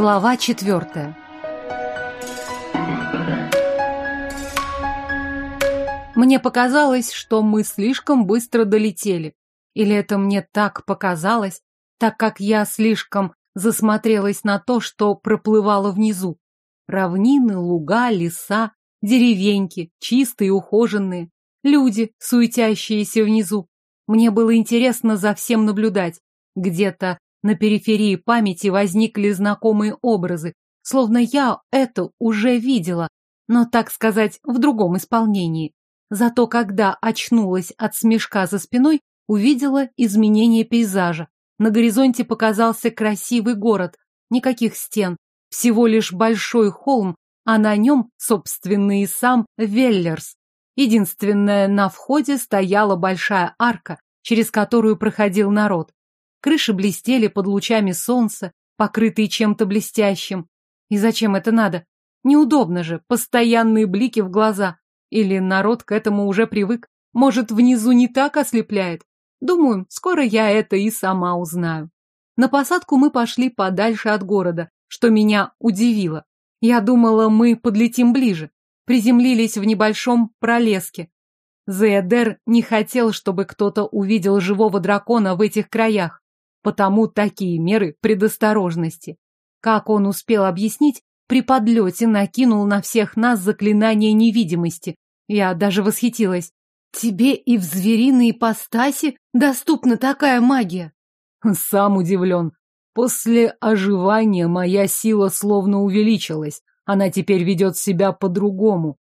Глава четвертая. Мне показалось, что мы слишком быстро долетели. Или это мне так показалось, так как я слишком засмотрелась на то, что проплывало внизу. Равнины, луга, леса, деревеньки, чистые, ухоженные, люди, суетящиеся внизу. Мне было интересно за всем наблюдать. Где-то на периферии памяти возникли знакомые образы, словно я это уже видела, но, так сказать, в другом исполнении. Зато когда очнулась от смешка за спиной, увидела изменение пейзажа. На горизонте показался красивый город, никаких стен, всего лишь большой холм, а на нем, собственный сам Веллерс. Единственное, на входе стояла большая арка, через которую проходил народ. Крыши блестели под лучами солнца, покрытые чем-то блестящим. И зачем это надо? Неудобно же, постоянные блики в глаза. Или народ к этому уже привык? Может, внизу не так ослепляет? Думаю, скоро я это и сама узнаю. На посадку мы пошли подальше от города, что меня удивило. Я думала, мы подлетим ближе. Приземлились в небольшом пролеске. Зеэдер не хотел, чтобы кто-то увидел живого дракона в этих краях. Потому такие меры предосторожности. Как он успел объяснить, при подлете накинул на всех нас заклинание невидимости. Я даже восхитилась. Тебе и в звериной ипостаси доступна такая магия? Сам удивлен. После оживания моя сила словно увеличилась. Она теперь ведет себя по-другому.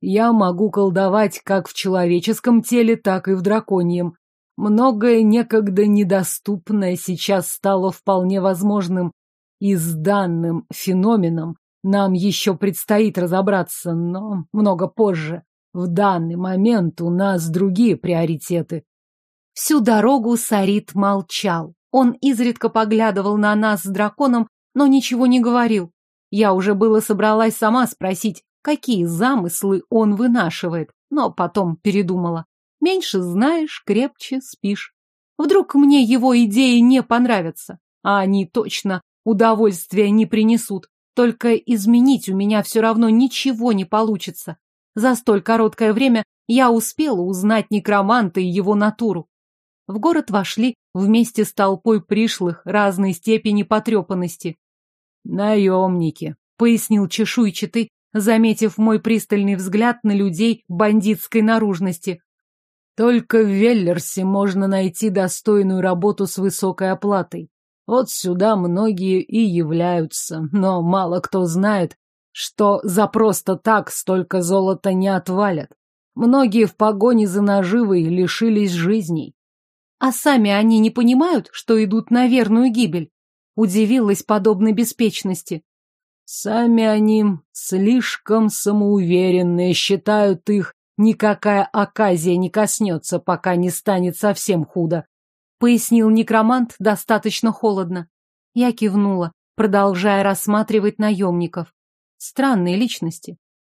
Я могу колдовать как в человеческом теле, так и в драконьем. Многое некогда недоступное сейчас стало вполне возможным, и с данным феноменом нам еще предстоит разобраться, но много позже. В данный момент у нас другие приоритеты. Всю дорогу Сарит молчал. Он изредка поглядывал на нас с драконом, но ничего не говорил. Я уже было собралась сама спросить, какие замыслы он вынашивает, но потом передумала. Меньше знаешь, крепче спишь. Вдруг мне его идеи не понравятся, а они точно удовольствия не принесут. Только изменить у меня все равно ничего не получится. За столь короткое время я успела узнать некроманта и его натуру. В город вошли вместе с толпой пришлых разной степени потрепанности. «Наемники», — пояснил чешуйчатый, заметив мой пристальный взгляд на людей бандитской наружности. Только в Веллерсе можно найти достойную работу с высокой оплатой. Вот сюда многие и являются, но мало кто знает, что за просто так столько золота не отвалят. Многие в погоне за наживой лишились жизней. А сами они не понимают, что идут на верную гибель? Удивилась подобной беспечности. Сами они слишком самоуверенные, считают их Никакая оказия не коснется, пока не станет совсем худо, пояснил некромант достаточно холодно. Я кивнула, продолжая рассматривать наемников. Странные личности.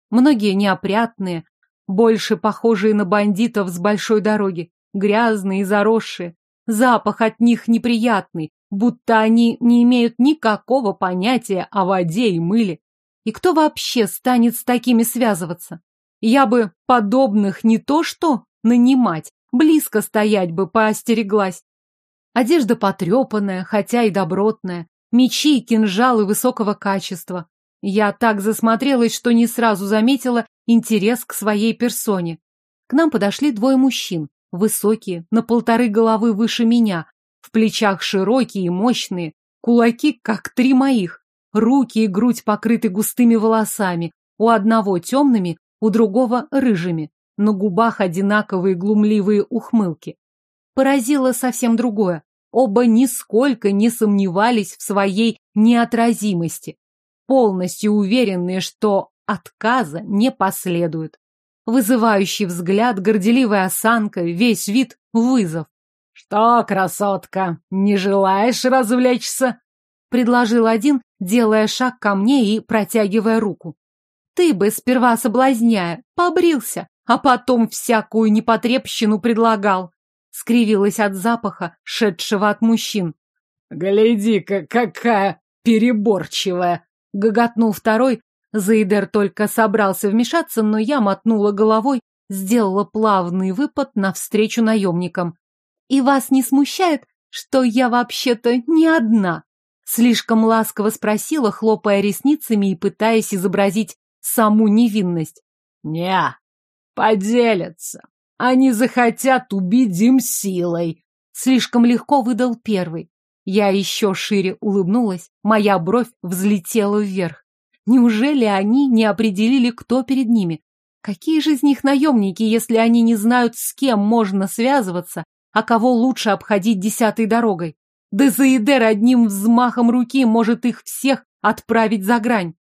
Многие неопрятные, больше похожие на бандитов с большой дороги, грязные и заросшие. Запах от них неприятный, будто они не имеют никакого понятия о воде и мыле. И кто вообще станет с такими связываться? Я бы подобных не то что нанимать, близко стоять бы поостереглась. Одежда потрепанная, хотя и добротная, мечи и кинжалы высокого качества. Я так засмотрелась, что не сразу заметила интерес к своей персоне. К нам подошли двое мужчин, высокие, на полторы головы выше меня, в плечах широкие и мощные, кулаки, как три моих, руки и грудь покрыты густыми волосами, у одного темными, у другого рыжими, на губах одинаковые глумливые ухмылки. Поразило совсем другое. Оба нисколько не сомневались в своей неотразимости, полностью уверенные, что отказа не последует. Вызывающий взгляд, горделивая осанка, весь вид — вызов. «Что, красотка, не желаешь развлечься?» — предложил один, делая шаг ко мне и протягивая руку. Ты бы сперва соблазняя, побрился, а потом всякую непотребщину предлагал. Скривилась от запаха, шедшего от мужчин. «Гляди-ка, какая переборчивая!» — гоготнул второй. Заидер только собрался вмешаться, но я мотнула головой, сделала плавный выпад навстречу наемникам. «И вас не смущает, что я вообще-то не одна?» Слишком ласково спросила, хлопая ресницами и пытаясь изобразить саму невинность. «Не, поделятся. Они захотят убить им силой», — слишком легко выдал первый. Я еще шире улыбнулась, моя бровь взлетела вверх. Неужели они не определили, кто перед ними? Какие же из них наемники, если они не знают, с кем можно связываться, а кого лучше обходить десятой дорогой? Да Заидер одним взмахом руки может их всех отправить за грань.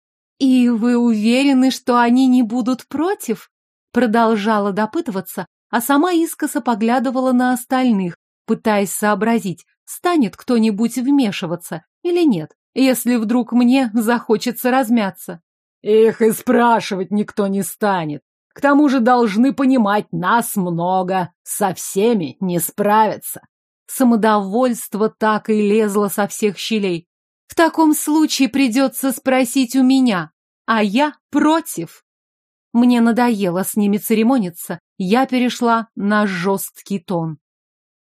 «И вы уверены, что они не будут против?» Продолжала допытываться, а сама искоса поглядывала на остальных, пытаясь сообразить, станет кто-нибудь вмешиваться или нет, если вдруг мне захочется размяться. Их и спрашивать никто не станет. К тому же должны понимать, нас много, со всеми не справиться. Самодовольство так и лезло со всех щелей. В таком случае придется спросить у меня, а я против. Мне надоело с ними церемониться, я перешла на жесткий тон.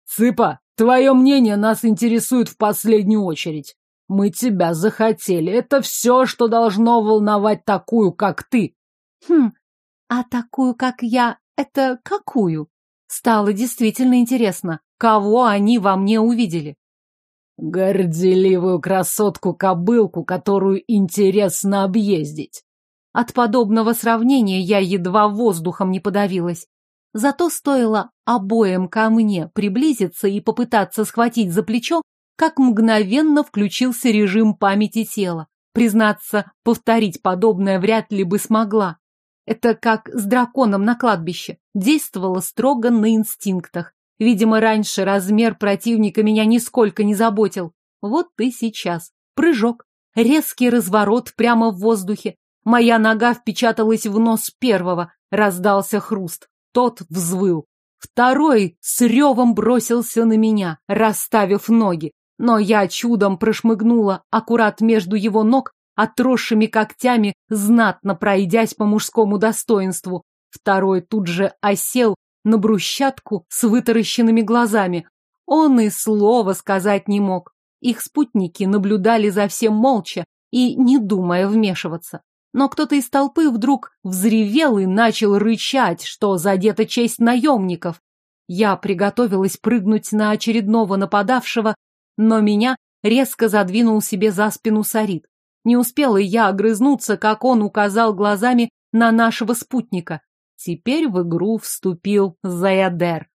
Цыпа, твое мнение нас интересует в последнюю очередь. Мы тебя захотели. Это все, что должно волновать такую, как ты. Хм, а такую, как я, это какую? Стало действительно интересно, кого они во мне увидели. Горделивую красотку-кобылку, которую интересно объездить. От подобного сравнения я едва воздухом не подавилась. Зато стоило обоим ко мне приблизиться и попытаться схватить за плечо, как мгновенно включился режим памяти тела. Признаться, повторить подобное вряд ли бы смогла. Это как с драконом на кладбище. Действовало строго на инстинктах. Видимо, раньше размер противника меня нисколько не заботил. Вот и сейчас. Прыжок. Резкий разворот прямо в воздухе. Моя нога впечаталась в нос первого. Раздался хруст. Тот взвыл. Второй с ревом бросился на меня, расставив ноги. Но я чудом прошмыгнула аккурат между его ног, отросшими когтями, знатно пройдясь по мужскому достоинству. Второй тут же осел на брусчатку с вытаращенными глазами. Он и слова сказать не мог. Их спутники наблюдали за всем молча и не думая вмешиваться. Но кто-то из толпы вдруг взревел и начал рычать, что задета честь наемников. Я приготовилась прыгнуть на очередного нападавшего, но меня резко задвинул себе за спину Сарит. Не успела я огрызнуться, как он указал глазами на нашего спутника. Теперь в игру вступил Заядер.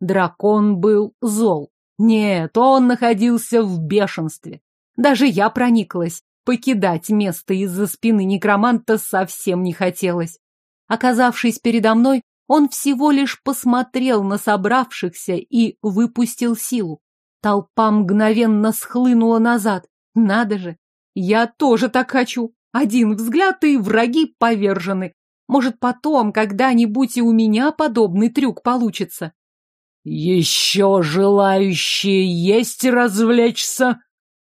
Дракон был зол. Нет, он находился в бешенстве. Даже я прониклась. Покидать место из-за спины некроманта совсем не хотелось. Оказавшись передо мной, он всего лишь посмотрел на собравшихся и выпустил силу. Толпа мгновенно схлынула назад. Надо же, я тоже так хочу. Один взгляд, и враги повержены. Может, потом когда-нибудь и у меня подобный трюк получится. Еще желающие есть развлечься?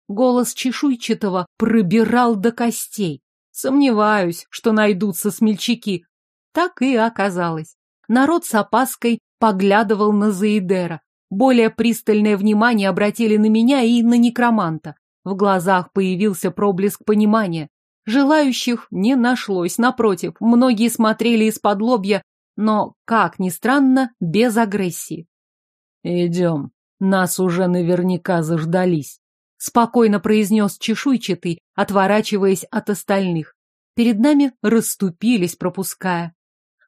Голос чешуйчатого пробирал до костей. Сомневаюсь, что найдутся смельчаки. Так и оказалось. Народ с опаской поглядывал на Заидера. Более пристальное внимание обратили на меня и на некроманта. В глазах появился проблеск понимания. Желающих не нашлось, напротив, многие смотрели из-под лобья, но, как ни странно, без агрессии. «Идем, нас уже наверняка заждались», — спокойно произнес чешуйчатый, отворачиваясь от остальных. Перед нами расступились, пропуская.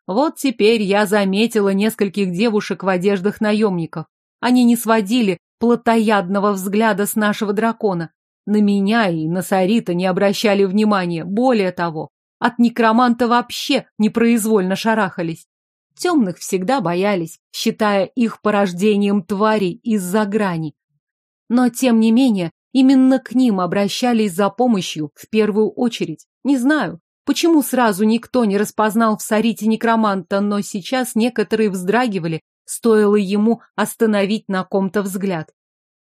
Вот теперь я заметила нескольких девушек в одеждах наемников. Они не сводили плотоядного взгляда с нашего дракона, на меня и на Сарита не обращали внимания. Более того, от некроманта вообще непроизвольно шарахались. Темных всегда боялись, считая их порождением тварей из-за грани. Но, тем не менее, именно к ним обращались за помощью в первую очередь. Не знаю, почему сразу никто не распознал в Сарите некроманта, но сейчас некоторые вздрагивали, стоило ему остановить на ком-то взгляд.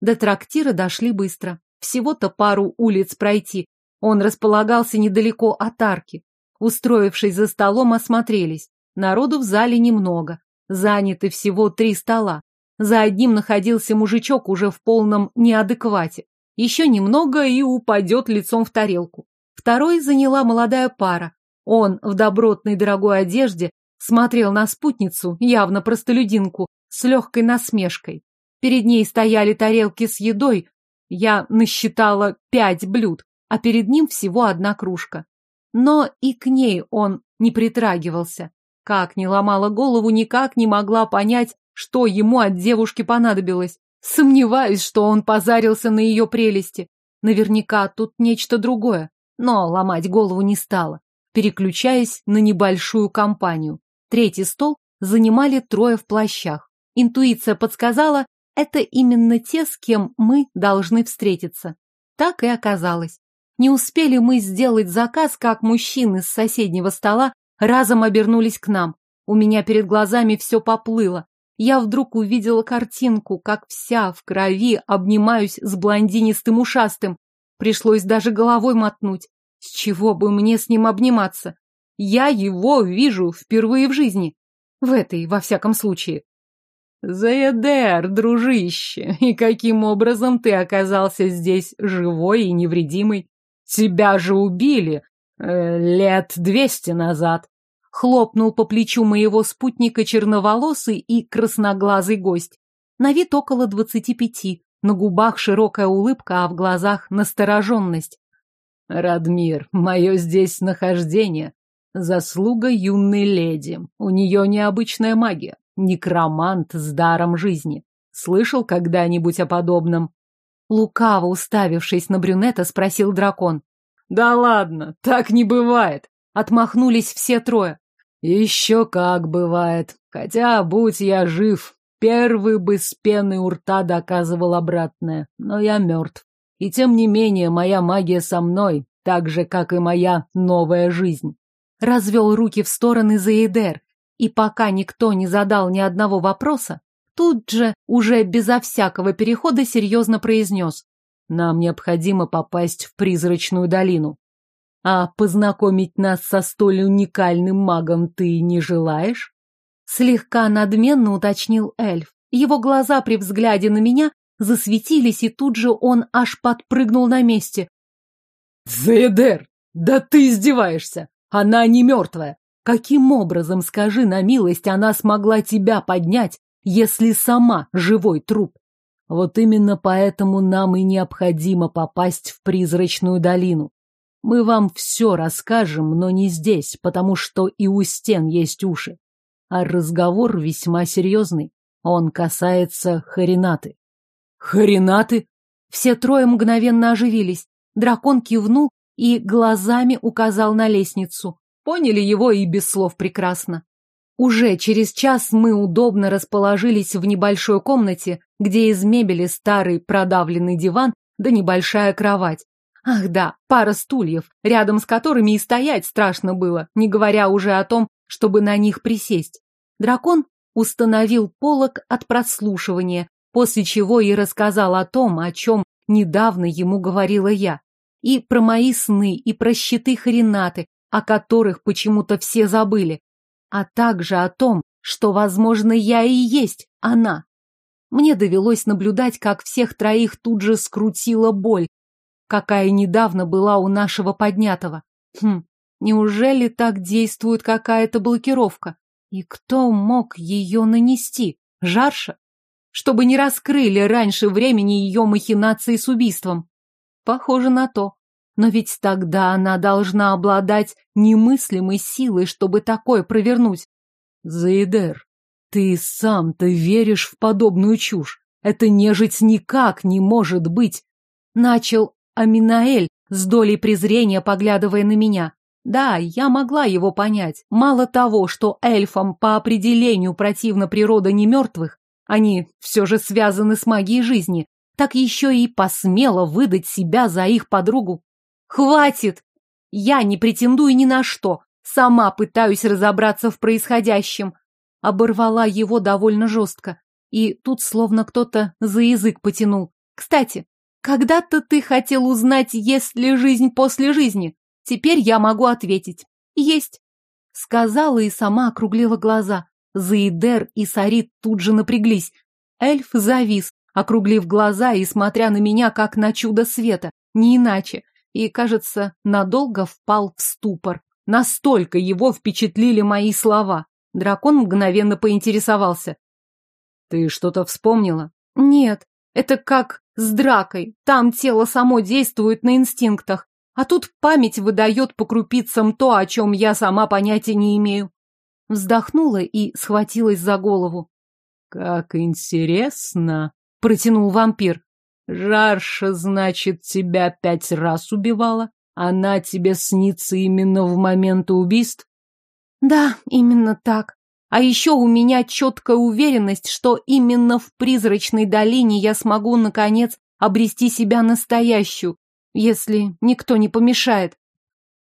До трактира дошли быстро. Всего-то пару улиц пройти. Он располагался недалеко от арки. Устроившись за столом, осмотрелись. Народу в зале немного. Заняты всего три стола. За одним находился мужичок уже в полном неадеквате. Еще немного и упадет лицом в тарелку. Второй заняла молодая пара. Он в добротной дорогой одежде смотрел на спутницу, явно простолюдинку, с легкой насмешкой. Перед ней стояли тарелки с едой. Я насчитала пять блюд, а перед ним всего одна кружка. Но и к ней он не притрагивался. Как ни ломала голову, никак не могла понять, что ему от девушки понадобилось. Сомневаюсь, что он позарился на ее прелести. Наверняка тут нечто другое. Но ломать голову не стала, переключаясь на небольшую компанию. Третий стол занимали трое в плащах. Интуиция подсказала, это именно те, с кем мы должны встретиться. Так и оказалось. Не успели мы сделать заказ, как мужчины с соседнего стола разом обернулись к нам. У меня перед глазами все поплыло. Я вдруг увидела картинку, как вся в крови обнимаюсь с блондинистым ушастым. Пришлось даже головой мотнуть. С чего бы мне с ним обниматься? Я его вижу впервые в жизни. В этой, во всяком случае. Заедер, дружище, и каким образом ты оказался здесь живой и невредимый? Тебя же убили э, лет двести назад. Хлопнул по плечу моего спутника черноволосый и красноглазый гость. На вид около двадцати пяти, на губах широкая улыбка, а в глазах настороженность. Радмир, мое здесь нахождение — заслуга юной леди. У нее необычная магия, некромант с даром жизни. Слышал когда-нибудь о подобном? Лукаво уставившись на брюнета, спросил дракон. «Да ладно, так не бывает!» Отмахнулись все трое. «Еще как бывает. Хотя, будь я жив, первый бы с пены у рта доказывал обратное. Но я мертв. И тем не менее, моя магия со мной, так же, как и моя новая жизнь». Развел руки в стороны Заидер, и пока никто не задал ни одного вопроса, тут же, уже безо всякого перехода, серьезно произнес. Нам необходимо попасть в призрачную долину. А познакомить нас со столь уникальным магом ты не желаешь? Слегка надменно уточнил эльф. Его глаза при взгляде на меня засветились, и тут же он аж подпрыгнул на месте. «Зедер, да ты издеваешься! Она не мертвая! Каким образом, скажи на милость, она смогла тебя поднять, если сама живой труп? Вот именно поэтому нам и необходимо попасть в призрачную долину. Мы вам все расскажем, но не здесь, потому что и у стен есть уши. А разговор весьма серьезный. Он касается Харинаты. Харинаты? Все трое мгновенно оживились. Дракон кивнул и глазами указал на лестницу. Поняли его и без слов прекрасно. Уже через час мы удобно расположились в небольшой комнате, где из мебели старый продавленный диван да небольшая кровать. Ах да, пара стульев, рядом с которыми и стоять страшно было, не говоря уже о том, чтобы на них присесть. Дракон установил полог от прослушивания, после чего и рассказал о том, о чем недавно ему говорила я. И про мои сны, и про щиты Харинаты, о которых почему-то все забыли, а также о том, что, возможно, я и есть она. Мне довелось наблюдать, как всех троих тут же скрутила боль, какая недавно была у нашего поднятого. Хм, неужели так действует какая-то блокировка? И кто мог ее нанести? Жарша? Чтобы не раскрыли раньше времени ее махинации с убийством. Похоже на то. Но ведь тогда она должна обладать немыслимой силой, чтобы такое провернуть. Заидер, ты сам-то веришь в подобную чушь. Это нежить никак не может быть. Начал Аминаэль с долей презрения, поглядывая на меня. Да, я могла его понять. Мало того, что эльфам по определению противна природа немертвых, они все же связаны с магией жизни, так еще и посмела выдать себя за их подругу. Хватит! Я не претендую ни на что, сама пытаюсь разобраться в происходящем. Оборвала его довольно жестко, и тут словно кто-то за язык потянул. Кстати, Когда-то ты хотел узнать, есть ли жизнь после жизни. Теперь я могу ответить. Есть. Сказала и сама округлила глаза. Заидер и Сарит тут же напряглись. Эльф завис, округлив глаза и смотря на меня, как на чудо света, не иначе, и, кажется, надолго впал в ступор. Настолько его впечатлили мои слова. Дракон мгновенно поинтересовался. «Ты что-то вспомнила?» «Нет, это как с дракой. Там тело само действует на инстинктах, а тут память выдает по крупицам то, о чем я сама понятия не имею». Вздохнула и схватилась за голову. «Как интересно!» — протянул вампир. «Жарша, значит, тебя пять раз убивала? Она тебе снится именно в момент убийств?» «Да, именно так. А еще у меня четкая уверенность, что именно в призрачной долине я смогу, наконец, обрести себя настоящую, если никто не помешает.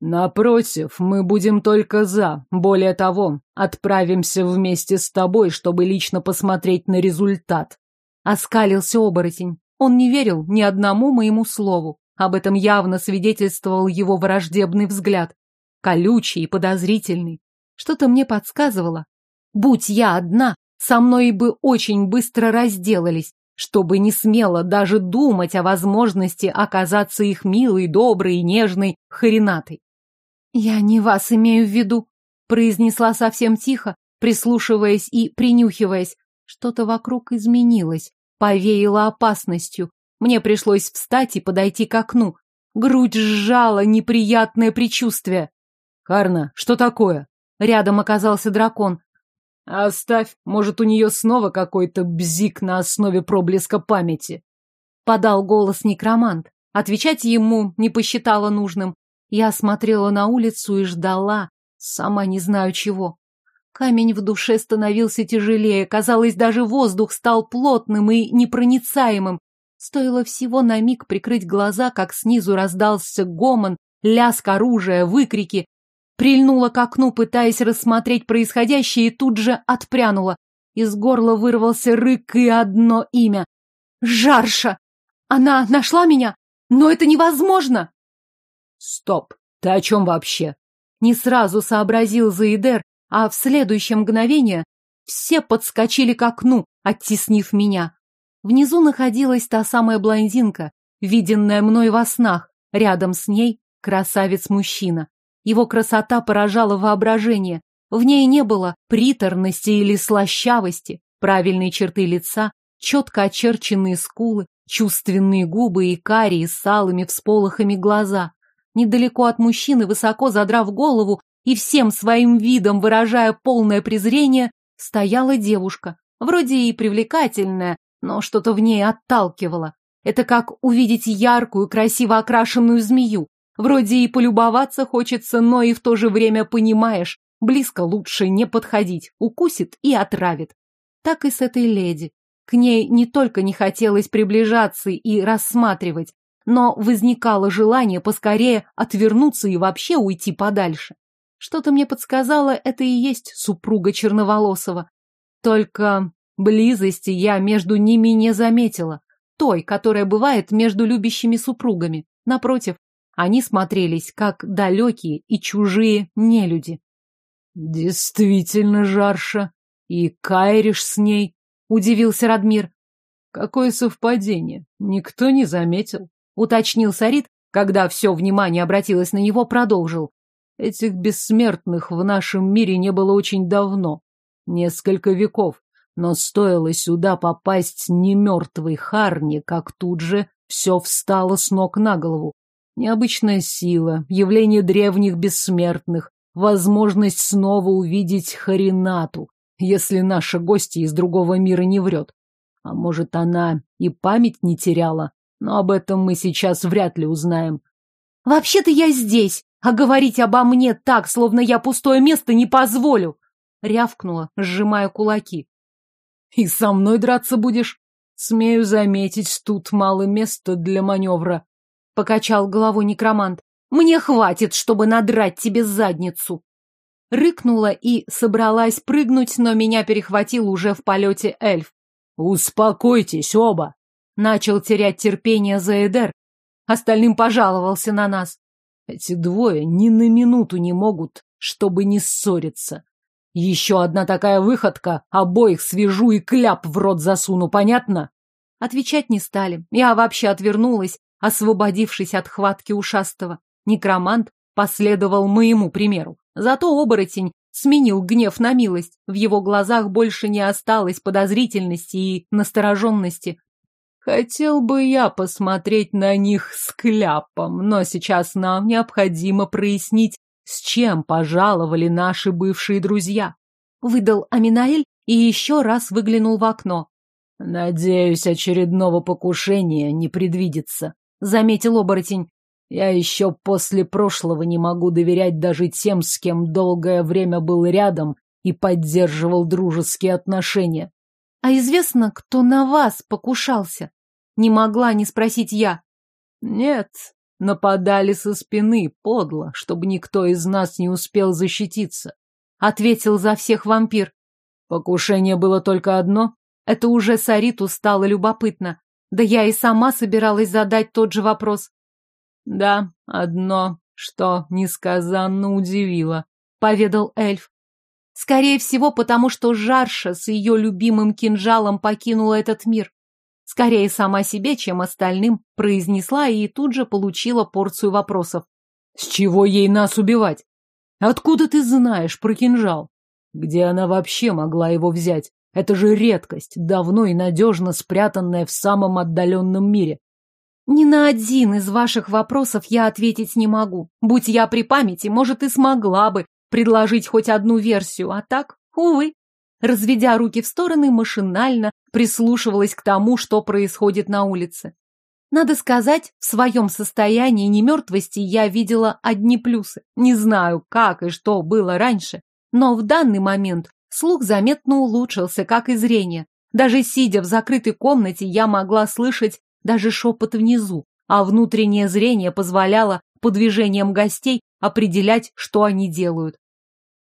Напротив, мы будем только за. Более того, отправимся вместе с тобой, чтобы лично посмотреть на результат. Оскалился оборотень. Он не верил ни одному моему слову. Об этом явно свидетельствовал его враждебный взгляд. Колючий и подозрительный. Что-то мне подсказывало. Будь я одна, со мной бы очень быстро разделались, чтобы не смело даже думать о возможности оказаться их милой, доброй и нежной Харинатой. «Я не вас имею в виду», — произнесла совсем тихо, прислушиваясь и принюхиваясь. Что-то вокруг изменилось, повеяло опасностью. Мне пришлось встать и подойти к окну. Грудь сжала неприятное предчувствие. «Карна, что такое?» Рядом оказался дракон. «Оставь, может, у нее снова какой-то бзик на основе проблеска памяти». Подал голос некромант. Отвечать ему не посчитала нужным. Я смотрела на улицу и ждала, сама не знаю чего. Камень в душе становился тяжелее, казалось, даже воздух стал плотным и непроницаемым. Стоило всего на миг прикрыть глаза, как снизу раздался гомон, лязг оружия, выкрики. Прильнула к окну, пытаясь рассмотреть происходящее, и тут же отпрянула. Из горла вырвался рык и одно имя. «Жарша! Она нашла меня? Но это невозможно!» Стоп! Ты о чем вообще? Не сразу сообразил Заидер, а в следующее мгновение все подскочили к окну, оттеснив меня. Внизу находилась та самая блондинка, виденная мной во снах. Рядом с ней красавец-мужчина. Его красота поражала воображение. В ней не было приторности или слащавости, правильные черты лица, четко очерченные скулы, чувственные губы и карие с алыми всполохами глаза. Недалеко от мужчины, высоко задрав голову и всем своим видом выражая полное презрение, стояла девушка. Вроде и привлекательная, но что-то в ней отталкивало. Это как увидеть яркую, красиво окрашенную змею. Вроде и полюбоваться хочется, но и в то же время понимаешь, близко лучше не подходить, укусит и отравит. Так и с этой леди. К ней не только не хотелось приближаться и рассматривать, но возникало желание поскорее отвернуться и вообще уйти подальше. Что-то мне подсказало, это и есть супруга Черноволосова. Только близости я между ними не заметила, той, которая бывает между любящими супругами. Напротив, они смотрелись как далекие и чужие нелюди. «Действительно жарша. И кайриш с ней», — удивился Радмир. «Какое совпадение. Никто не заметил» уточнил Сарит, когда все внимание обратилось на него, продолжил. Этих бессмертных в нашем мире не было очень давно, несколько веков, но стоило сюда попасть не мертвой Харни, как тут же все встало с ног на голову. Необычная сила, явление древних бессмертных, возможность снова увидеть Харинату, если наша гостья из другого мира не врет. А может, она и память не теряла? но об этом мы сейчас вряд ли узнаем. Вообще-то я здесь, а говорить обо мне так, словно я пустое место, не позволю. Рявкнула, сжимая кулаки. И со мной драться будешь? Смею заметить, тут мало места для маневра. Покачал головой некромант. Мне хватит, чтобы надрать тебе задницу. Рыкнула и собралась прыгнуть, но меня перехватил уже в полете эльф. Успокойтесь оба. Начал терять терпение за Эдер. Остальным пожаловался на нас. Эти двое ни на минуту не могут, чтобы не ссориться. Еще одна такая выходка, обоих свяжу и кляп в рот засуну, понятно? Отвечать не стали. Я вообще отвернулась, освободившись от хватки ушастого. Некромант последовал моему примеру. Зато оборотень сменил гнев на милость. В его глазах больше не осталось подозрительности и настороженности. Хотел бы я посмотреть на них с кляпом, но сейчас нам необходимо прояснить, с чем пожаловали наши бывшие друзья. Выдал Аминаэль и еще раз выглянул в окно. Надеюсь, очередного покушения не предвидится, заметил оборотень. Я еще после прошлого не могу доверять даже тем, с кем долгое время был рядом и поддерживал дружеские отношения. А известно, кто на вас покушался? Не могла не спросить я. Нет, нападали со спины, подло, чтобы никто из нас не успел защититься. Ответил за всех вампир. Покушение было только одно? Это уже Сариту стало любопытно. Да я и сама собиралась задать тот же вопрос. Да, одно, что несказанно удивило, поведал эльф. Скорее всего, потому что Жарша с ее любимым кинжалом покинула этот мир. Скорее сама себе, чем остальным, произнесла и тут же получила порцию вопросов. С чего ей нас убивать? Откуда ты знаешь про кинжал? Где она вообще могла его взять? Это же редкость, давно и надежно спрятанная в самом отдаленном мире. Ни на один из ваших вопросов я ответить не могу. Будь я при памяти, может, и смогла бы предложить хоть одну версию, а так, увы. Разведя руки в стороны, машинально прислушивалась к тому, что происходит на улице. Надо сказать, в своем состоянии немертвости я видела одни плюсы. Не знаю, как и что было раньше, но в данный момент Слух заметно улучшился, как и зрение. Даже сидя в закрытой комнате, я могла слышать даже шепот внизу, а внутреннее зрение позволяло по движениям гостей определять, что они делают.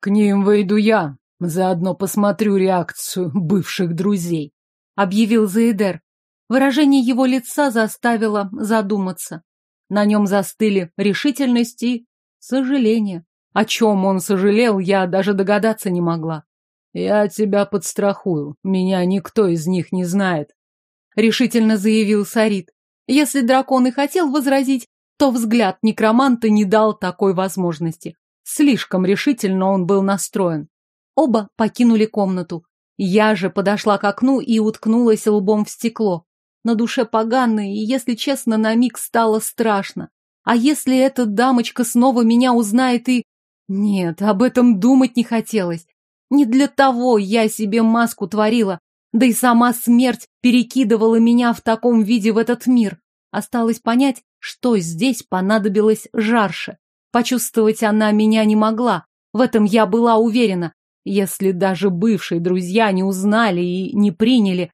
«К ним выйду я, заодно посмотрю реакцию бывших друзей», — объявил Заэдер. Выражение его лица заставило задуматься. На нем застыли решительность и сожаление. О чем он сожалел, я даже догадаться не могла. «Я тебя подстрахую. Меня никто из них не знает», — решительно заявил Сарит. Если дракон и хотел возразить, то взгляд некроманта не дал такой возможности. Слишком решительно он был настроен. Оба покинули комнату. Я же подошла к окну и уткнулась лбом в стекло. На душе погано, и, если честно, на миг стало страшно. А если эта дамочка снова меня узнает и... Нет, об этом думать не хотелось. Не для того я себе маску творила, да и сама смерть перекидывала меня в таком виде в этот мир. Осталось понять, что здесь понадобилось жарше. Почувствовать она меня не могла, в этом я была уверена. Если даже бывшие друзья не узнали и не приняли,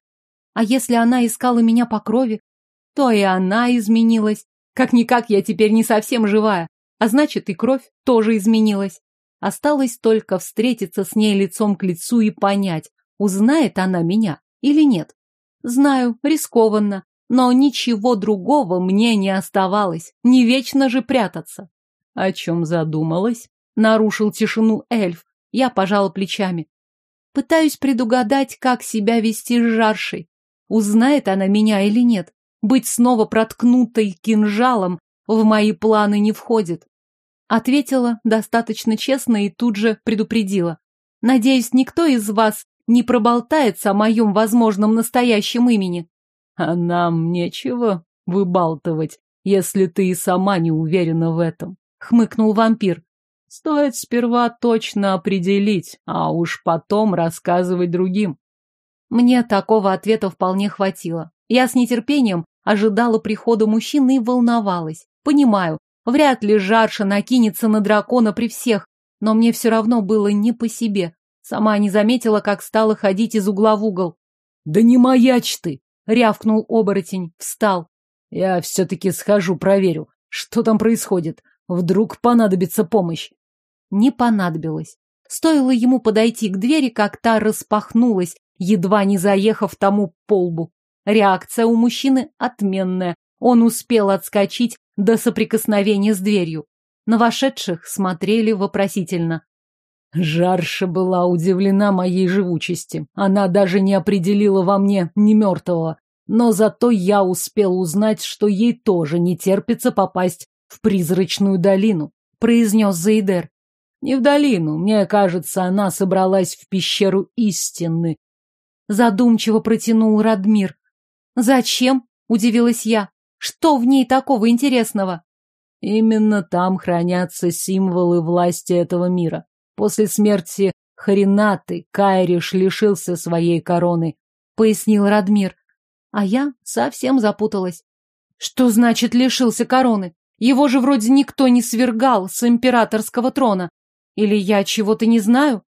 а если она искала меня по крови, то и она изменилась. Как-никак я теперь не совсем живая, а значит и кровь тоже изменилась. Осталось только встретиться с ней лицом к лицу и понять, узнает она меня или нет. Знаю, рискованно, но ничего другого мне не оставалось, не вечно же прятаться. О чем задумалась? Нарушил тишину эльф. Я пожала плечами. Пытаюсь предугадать, как себя вести с жаршей. Узнает она меня или нет. Быть снова проткнутой кинжалом в мои планы не входит. Ответила достаточно честно и тут же предупредила. Надеюсь, никто из вас не проболтается о моем возможном настоящем имени. А нам нечего выбалтывать, если ты и сама не уверена в этом, хмыкнул вампир. Стоит сперва точно определить, а уж потом рассказывать другим. Мне такого ответа вполне хватило. Я с нетерпением ожидала прихода мужчины и волновалась. Понимаю, Вряд ли Жарша накинется на дракона при всех, но мне все равно было не по себе. Сама не заметила, как стала ходить из угла в угол. «Да не маячь ты!» — рявкнул оборотень, встал. «Я все-таки схожу, проверю, что там происходит. Вдруг понадобится помощь». Не понадобилось. Стоило ему подойти к двери, как та распахнулась, едва не заехав тому по лбу. Реакция у мужчины отменная. Он успел отскочить до соприкосновения с дверью. На вошедших смотрели вопросительно. Жарша была удивлена моей живучести. Она даже не определила во мне ни мертвого. Но зато я успел узнать, что ей тоже не терпится попасть в призрачную долину, произнес Заидер. Не в долину, мне кажется, она собралась в пещеру истины. Задумчиво протянул Радмир. Зачем? Удивилась я. Что в ней такого интересного? Именно там хранятся символы власти этого мира. После смерти Харинаты Кайриш лишился своей короны, пояснил Радмир. А я совсем запуталась. Что значит лишился короны? Его же вроде никто не свергал с императорского трона. Или я чего-то не знаю?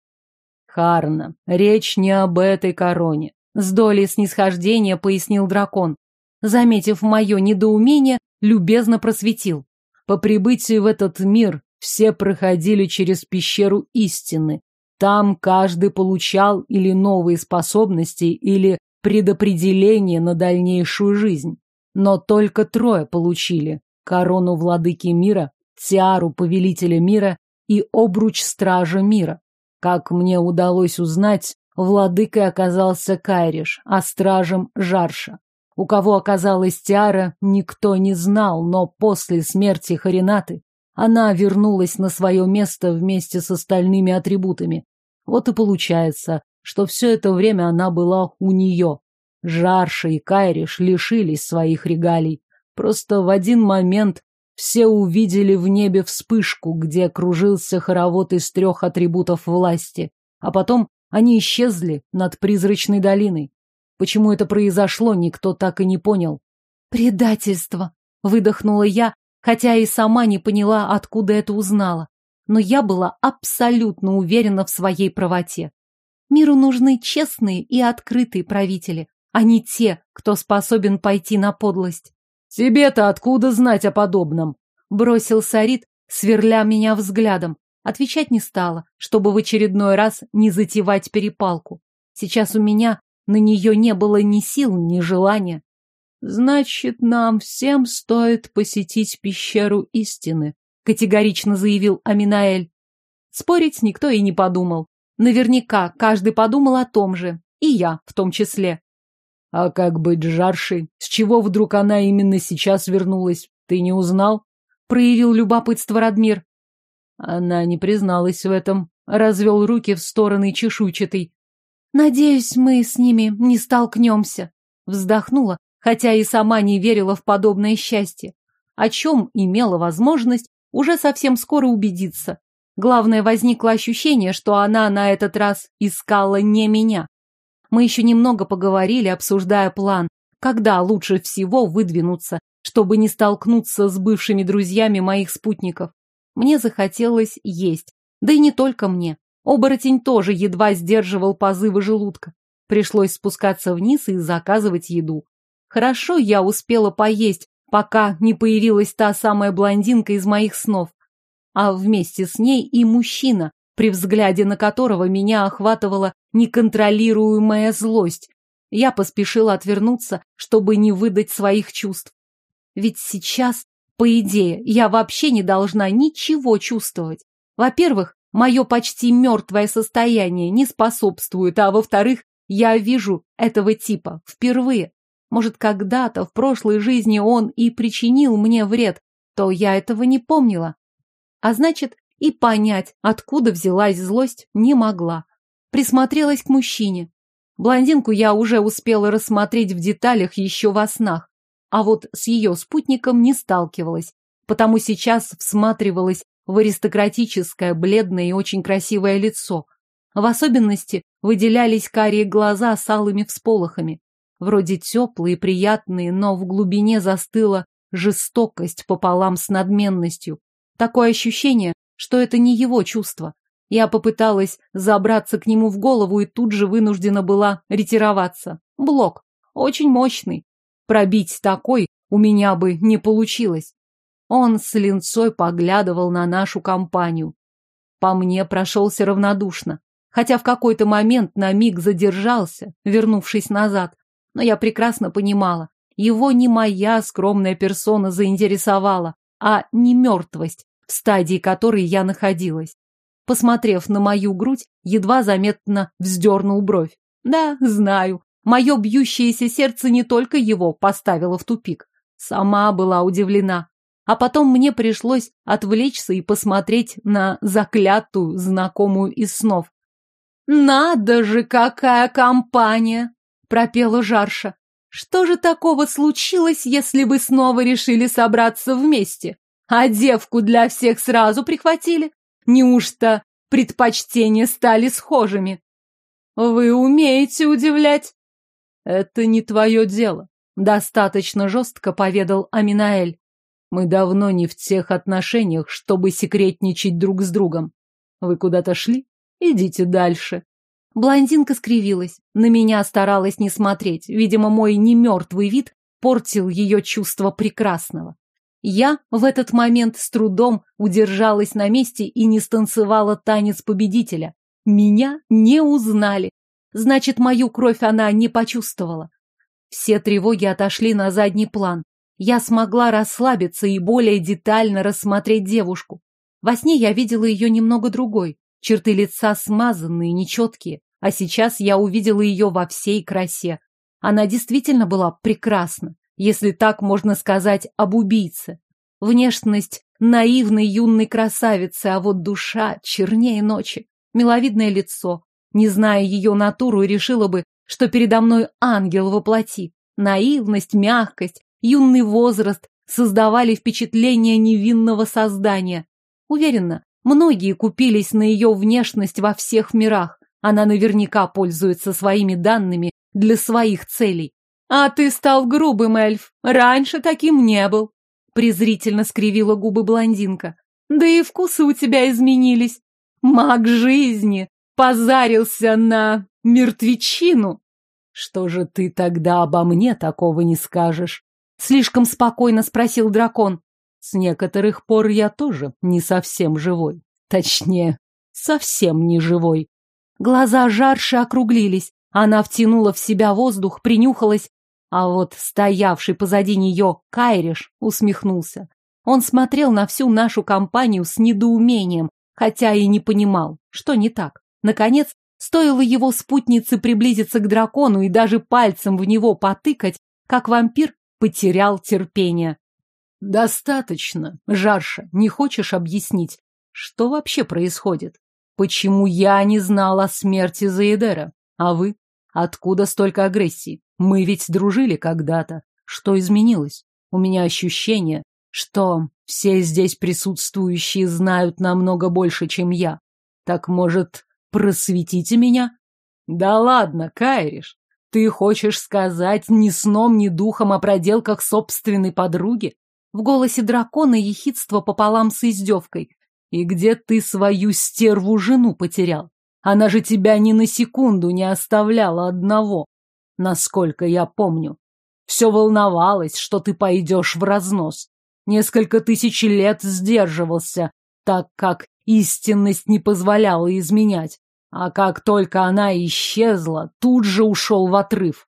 Харна, речь не об этой короне. С долей снисхождения пояснил дракон. Заметив мое недоумение, любезно просветил. По прибытии в этот мир все проходили через пещеру истины. Там каждый получал или новые способности, или предопределение на дальнейшую жизнь. Но только трое получили корону владыки мира, тиару повелителя мира и обруч стража мира. Как мне удалось узнать, владыкой оказался Кайриш, а стражем Жарша. У кого оказалась тиара, никто не знал, но после смерти Харинаты она вернулась на свое место вместе с остальными атрибутами. Вот и получается, что все это время она была у нее. Жарша и Кайриш лишились своих регалий. Просто в один момент все увидели в небе вспышку, где кружился хоровод из трех атрибутов власти. А потом они исчезли над призрачной долиной. Почему это произошло, никто так и не понял. «Предательство!» — выдохнула я, хотя и сама не поняла, откуда это узнала. Но я была абсолютно уверена в своей правоте. Миру нужны честные и открытые правители, а не те, кто способен пойти на подлость. «Тебе-то откуда знать о подобном?» — бросил Сарит, сверля меня взглядом. Отвечать не стала, чтобы в очередной раз не затевать перепалку. Сейчас у меня на нее не было ни сил, ни желания. «Значит, нам всем стоит посетить пещеру истины», — категорично заявил Аминаэль. Спорить никто и не подумал. Наверняка каждый подумал о том же, и я в том числе. А как быть жаршей? С чего вдруг она именно сейчас вернулась? Ты не узнал? Проявил любопытство Радмир. Она не призналась в этом. Развел руки в стороны чешуйчатый. Надеюсь, мы с ними не столкнемся. Вздохнула, хотя и сама не верила в подобное счастье. О чем имела возможность уже совсем скоро убедиться. Главное, возникло ощущение, что она на этот раз искала не меня. Мы еще немного поговорили, обсуждая план, когда лучше всего выдвинуться, чтобы не столкнуться с бывшими друзьями моих спутников. Мне захотелось есть. Да и не только мне. Оборотень тоже едва сдерживал позывы желудка. Пришлось спускаться вниз и заказывать еду. Хорошо я успела поесть, пока не появилась та самая блондинка из моих снов. А вместе с ней и мужчина, при взгляде на которого меня охватывала неконтролируемая злость. Я поспешила отвернуться, чтобы не выдать своих чувств. Ведь сейчас, по идее, я вообще не должна ничего чувствовать. Во-первых, мое почти мертвое состояние не способствует, а во-вторых, я вижу этого типа впервые. Может, когда-то в прошлой жизни он и причинил мне вред, то я этого не помнила. А значит, и понять, откуда взялась злость, не могла. Присмотрелась к мужчине. Блондинку я уже успела рассмотреть в деталях еще во снах, а вот с ее спутником не сталкивалась, потому сейчас всматривалась в аристократическое, бледное и очень красивое лицо. В особенности выделялись карие глаза с алыми всполохами. Вроде теплые, приятные, но в глубине застыла жестокость пополам с надменностью. Такое ощущение, что это не его чувство. Я попыталась забраться к нему в голову и тут же вынуждена была ретироваться. Блок. Очень мощный. Пробить такой у меня бы не получилось. Он с линцой поглядывал на нашу компанию. По мне прошелся равнодушно, хотя в какой-то момент на миг задержался, вернувшись назад. Но я прекрасно понимала, его не моя скромная персона заинтересовала, а не мертвость, в стадии которой я находилась. Посмотрев на мою грудь, едва заметно вздернул бровь. Да, знаю, мое бьющееся сердце не только его поставило в тупик. Сама была удивлена. А потом мне пришлось отвлечься и посмотреть на заклятую, знакомую из снов. «Надо же, какая компания!» — пропела Жарша. «Что же такого случилось, если вы снова решили собраться вместе? А девку для всех сразу прихватили? Неужто предпочтения стали схожими?» «Вы умеете удивлять?» «Это не твое дело», — достаточно жестко поведал Аминаэль. Мы давно не в тех отношениях, чтобы секретничать друг с другом. Вы куда-то шли? Идите дальше. Блондинка скривилась. На меня старалась не смотреть. Видимо, мой немертвый вид портил ее чувство прекрасного. Я в этот момент с трудом удержалась на месте и не станцевала танец победителя. Меня не узнали. Значит, мою кровь она не почувствовала. Все тревоги отошли на задний план я смогла расслабиться и более детально рассмотреть девушку. Во сне я видела ее немного другой, черты лица смазанные, нечеткие, а сейчас я увидела ее во всей красе. Она действительно была прекрасна, если так можно сказать об убийце. Внешность наивной юной красавицы, а вот душа чернее ночи. Миловидное лицо. Не зная ее натуру, решила бы, что передо мной ангел воплоти. Наивность, мягкость, юный возраст создавали впечатление невинного создания. Уверена, многие купились на ее внешность во всех мирах. Она наверняка пользуется своими данными для своих целей. «А ты стал грубым, эльф. Раньше таким не был», — презрительно скривила губы блондинка. «Да и вкусы у тебя изменились. Маг жизни позарился на мертвечину». «Что же ты тогда обо мне такого не скажешь?» Слишком спокойно спросил дракон. С некоторых пор я тоже не совсем живой. Точнее, совсем не живой. Глаза жарше округлились. Она втянула в себя воздух, принюхалась, а вот стоявший позади нее Кайриш усмехнулся. Он смотрел на всю нашу компанию с недоумением, хотя и не понимал, что не так. Наконец, стоило его спутнице приблизиться к дракону и даже пальцем в него потыкать, как вампир потерял терпение. Достаточно, Жарша, не хочешь объяснить, что вообще происходит? Почему я не знал о смерти Заедера? А вы? Откуда столько агрессии? Мы ведь дружили когда-то. Что изменилось? У меня ощущение, что все здесь присутствующие знают намного больше, чем я. Так, может, просветите меня? Да ладно, Кайриш, ты хочешь сказать ни сном, ни духом о проделках собственной подруги? В голосе дракона ехидство пополам с издевкой. И где ты свою стерву жену потерял? Она же тебя ни на секунду не оставляла одного, насколько я помню. Все волновалось, что ты пойдешь в разнос. Несколько тысяч лет сдерживался, так как истинность не позволяла изменять. А как только она исчезла, тут же ушел в отрыв.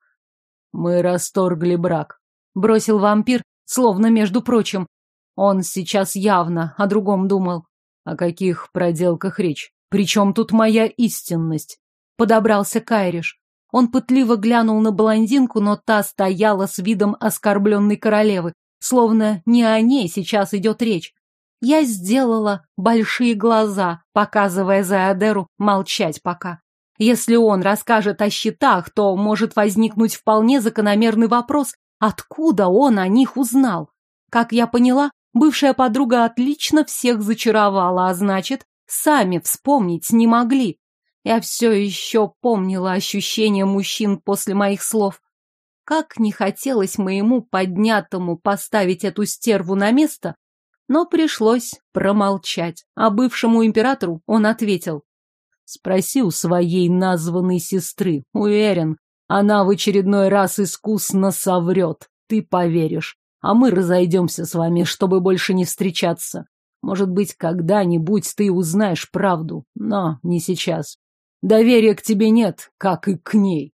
Мы расторгли брак. Бросил вампир, словно между прочим. Он сейчас явно о другом думал. О каких проделках речь? Причем тут моя истинность? Подобрался Кайриш. Он пытливо глянул на блондинку, но та стояла с видом оскорбленной королевы, словно не о ней сейчас идет речь. Я сделала большие глаза, показывая Заядеру молчать пока. Если он расскажет о счетах, то может возникнуть вполне закономерный вопрос, откуда он о них узнал. Как я поняла, бывшая подруга отлично всех зачаровала, а значит, сами вспомнить не могли. Я все еще помнила ощущение мужчин после моих слов. Как не хотелось моему поднятому поставить эту стерву на место, но пришлось промолчать. А бывшему императору он ответил. Спроси у своей названной сестры. Уверен, она в очередной раз искусно соврет. Ты поверишь. А мы разойдемся с вами, чтобы больше не встречаться. Может быть, когда-нибудь ты узнаешь правду, но не сейчас. Доверия к тебе нет, как и к ней.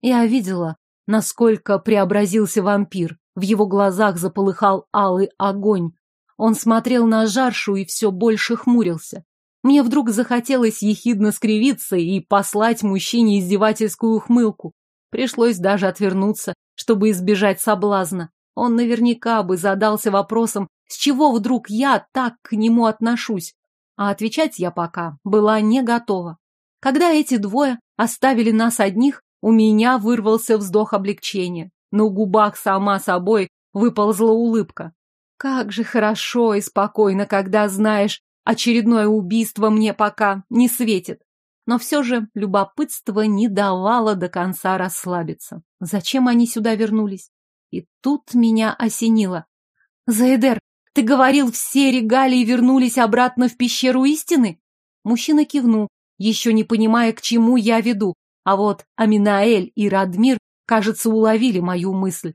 Я видела, насколько преобразился вампир. В его глазах заполыхал алый огонь. Он смотрел на жаршу и все больше хмурился. Мне вдруг захотелось ехидно скривиться и послать мужчине издевательскую ухмылку. Пришлось даже отвернуться, чтобы избежать соблазна. Он наверняка бы задался вопросом, с чего вдруг я так к нему отношусь. А отвечать я пока была не готова. Когда эти двое оставили нас одних, у меня вырвался вздох облегчения. На губах сама собой выползла улыбка. Как же хорошо и спокойно, когда знаешь, очередное убийство мне пока не светит. Но все же любопытство не давало до конца расслабиться. Зачем они сюда вернулись? И тут меня осенило. «Заэдер, ты говорил, все регалии вернулись обратно в пещеру истины?» Мужчина кивнул, еще не понимая, к чему я веду. А вот Аминаэль и Радмир, кажется, уловили мою мысль.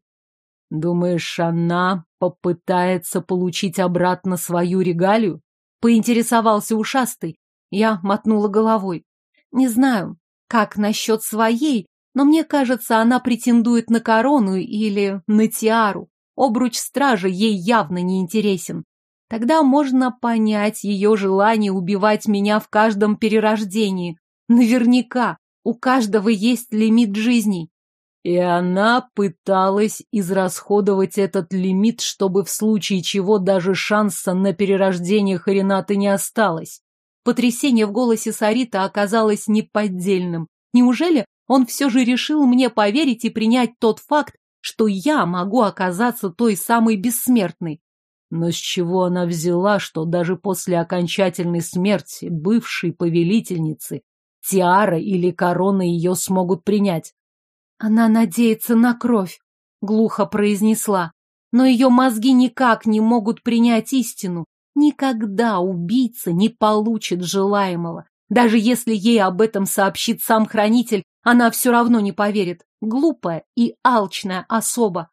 «Думаешь, она попытается получить обратно свою регалию?» Поинтересовался ушастый. Я мотнула головой. «Не знаю, как насчет своей, но мне кажется, она претендует на корону или на тиару. Обруч стражи ей явно не интересен. Тогда можно понять ее желание убивать меня в каждом перерождении. Наверняка у каждого есть лимит жизней. И она пыталась израсходовать этот лимит, чтобы в случае чего даже шанса на перерождение Харинаты не осталось. Потрясение в голосе Сарита оказалось неподдельным. Неужели он все же решил мне поверить и принять тот факт, что я могу оказаться той самой бессмертной? Но с чего она взяла, что даже после окончательной смерти бывшей повелительницы Тиара или корона ее смогут принять? Она надеется на кровь, глухо произнесла. Но ее мозги никак не могут принять истину. Никогда убийца не получит желаемого. Даже если ей об этом сообщит сам хранитель, она все равно не поверит. Глупая и алчная особа.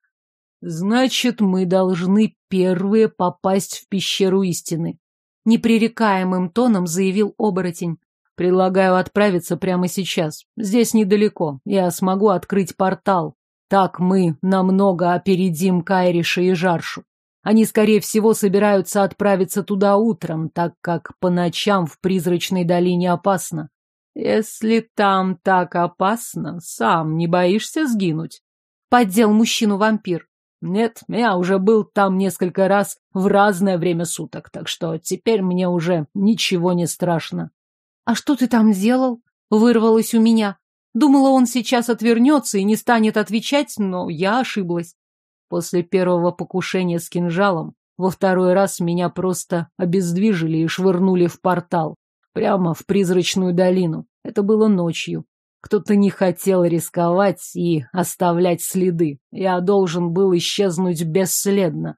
Значит, мы должны первые попасть в пещеру истины. Непререкаемым тоном заявил оборотень. Предлагаю отправиться прямо сейчас. Здесь недалеко. Я смогу открыть портал. Так мы намного опередим Кайриша и Жаршу. Они, скорее всего, собираются отправиться туда утром, так как по ночам в призрачной долине опасно. Если там так опасно, сам не боишься сгинуть? Поддел мужчину вампир. Нет, я уже был там несколько раз в разное время суток, так что теперь мне уже ничего не страшно. А что ты там делал? Вырвалось у меня. Думала, он сейчас отвернется и не станет отвечать, но я ошиблась. После первого покушения с кинжалом во второй раз меня просто обездвижили и швырнули в портал, прямо в призрачную долину. Это было ночью. Кто-то не хотел рисковать и оставлять следы. Я должен был исчезнуть бесследно.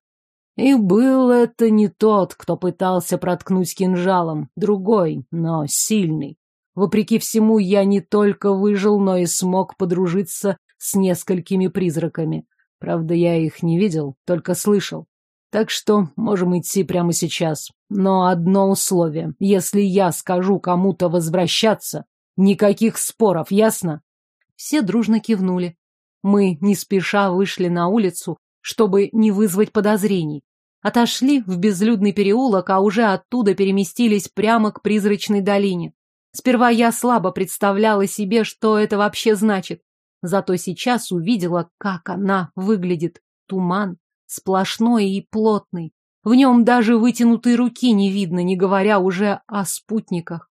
И был это не тот, кто пытался проткнуть кинжалом, другой, но сильный. Вопреки всему, я не только выжил, но и смог подружиться с несколькими призраками. Правда, я их не видел, только слышал. Так что можем идти прямо сейчас. Но одно условие. Если я скажу кому-то возвращаться, никаких споров, ясно? Все дружно кивнули. Мы не спеша вышли на улицу, чтобы не вызвать подозрений. Отошли в безлюдный переулок, а уже оттуда переместились прямо к призрачной долине. Сперва я слабо представляла себе, что это вообще значит. Зато сейчас увидела, как она выглядит. Туман, сплошной и плотный. В нем даже вытянутой руки не видно, не говоря уже о спутниках.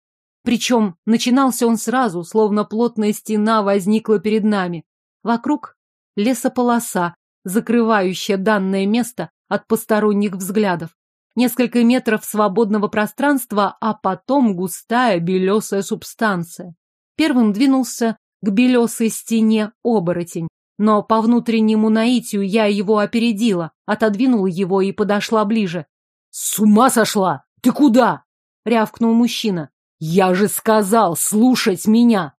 Причем начинался он сразу, словно плотная стена возникла перед нами. Вокруг лесополоса, закрывающая данное место от посторонних взглядов. Несколько метров свободного пространства, а потом густая белесая субстанция. Первым двинулся к белесой стене оборотень. Но по внутреннему наитию я его опередила, отодвинула его и подошла ближе. «С ума сошла! Ты куда?» — рявкнул мужчина. «Я же сказал слушать меня!»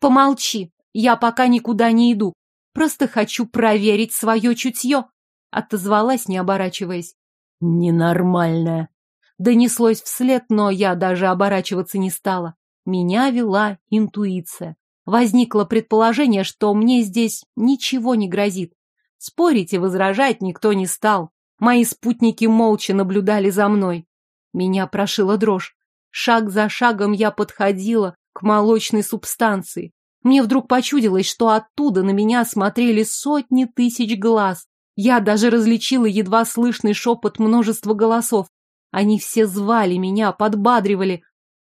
«Помолчи, я пока никуда не иду. Просто хочу проверить свое чутье», — отозвалась, не оборачиваясь. «Ненормальная!» Донеслось вслед, но я даже оборачиваться не стала. Меня вела интуиция. Возникло предположение, что мне здесь ничего не грозит. Спорить и возражать никто не стал. Мои спутники молча наблюдали за мной. Меня прошила дрожь. Шаг за шагом я подходила к молочной субстанции. Мне вдруг почудилось, что оттуда на меня смотрели сотни тысяч глаз. Я даже различила едва слышный шепот множества голосов. Они все звали меня, подбадривали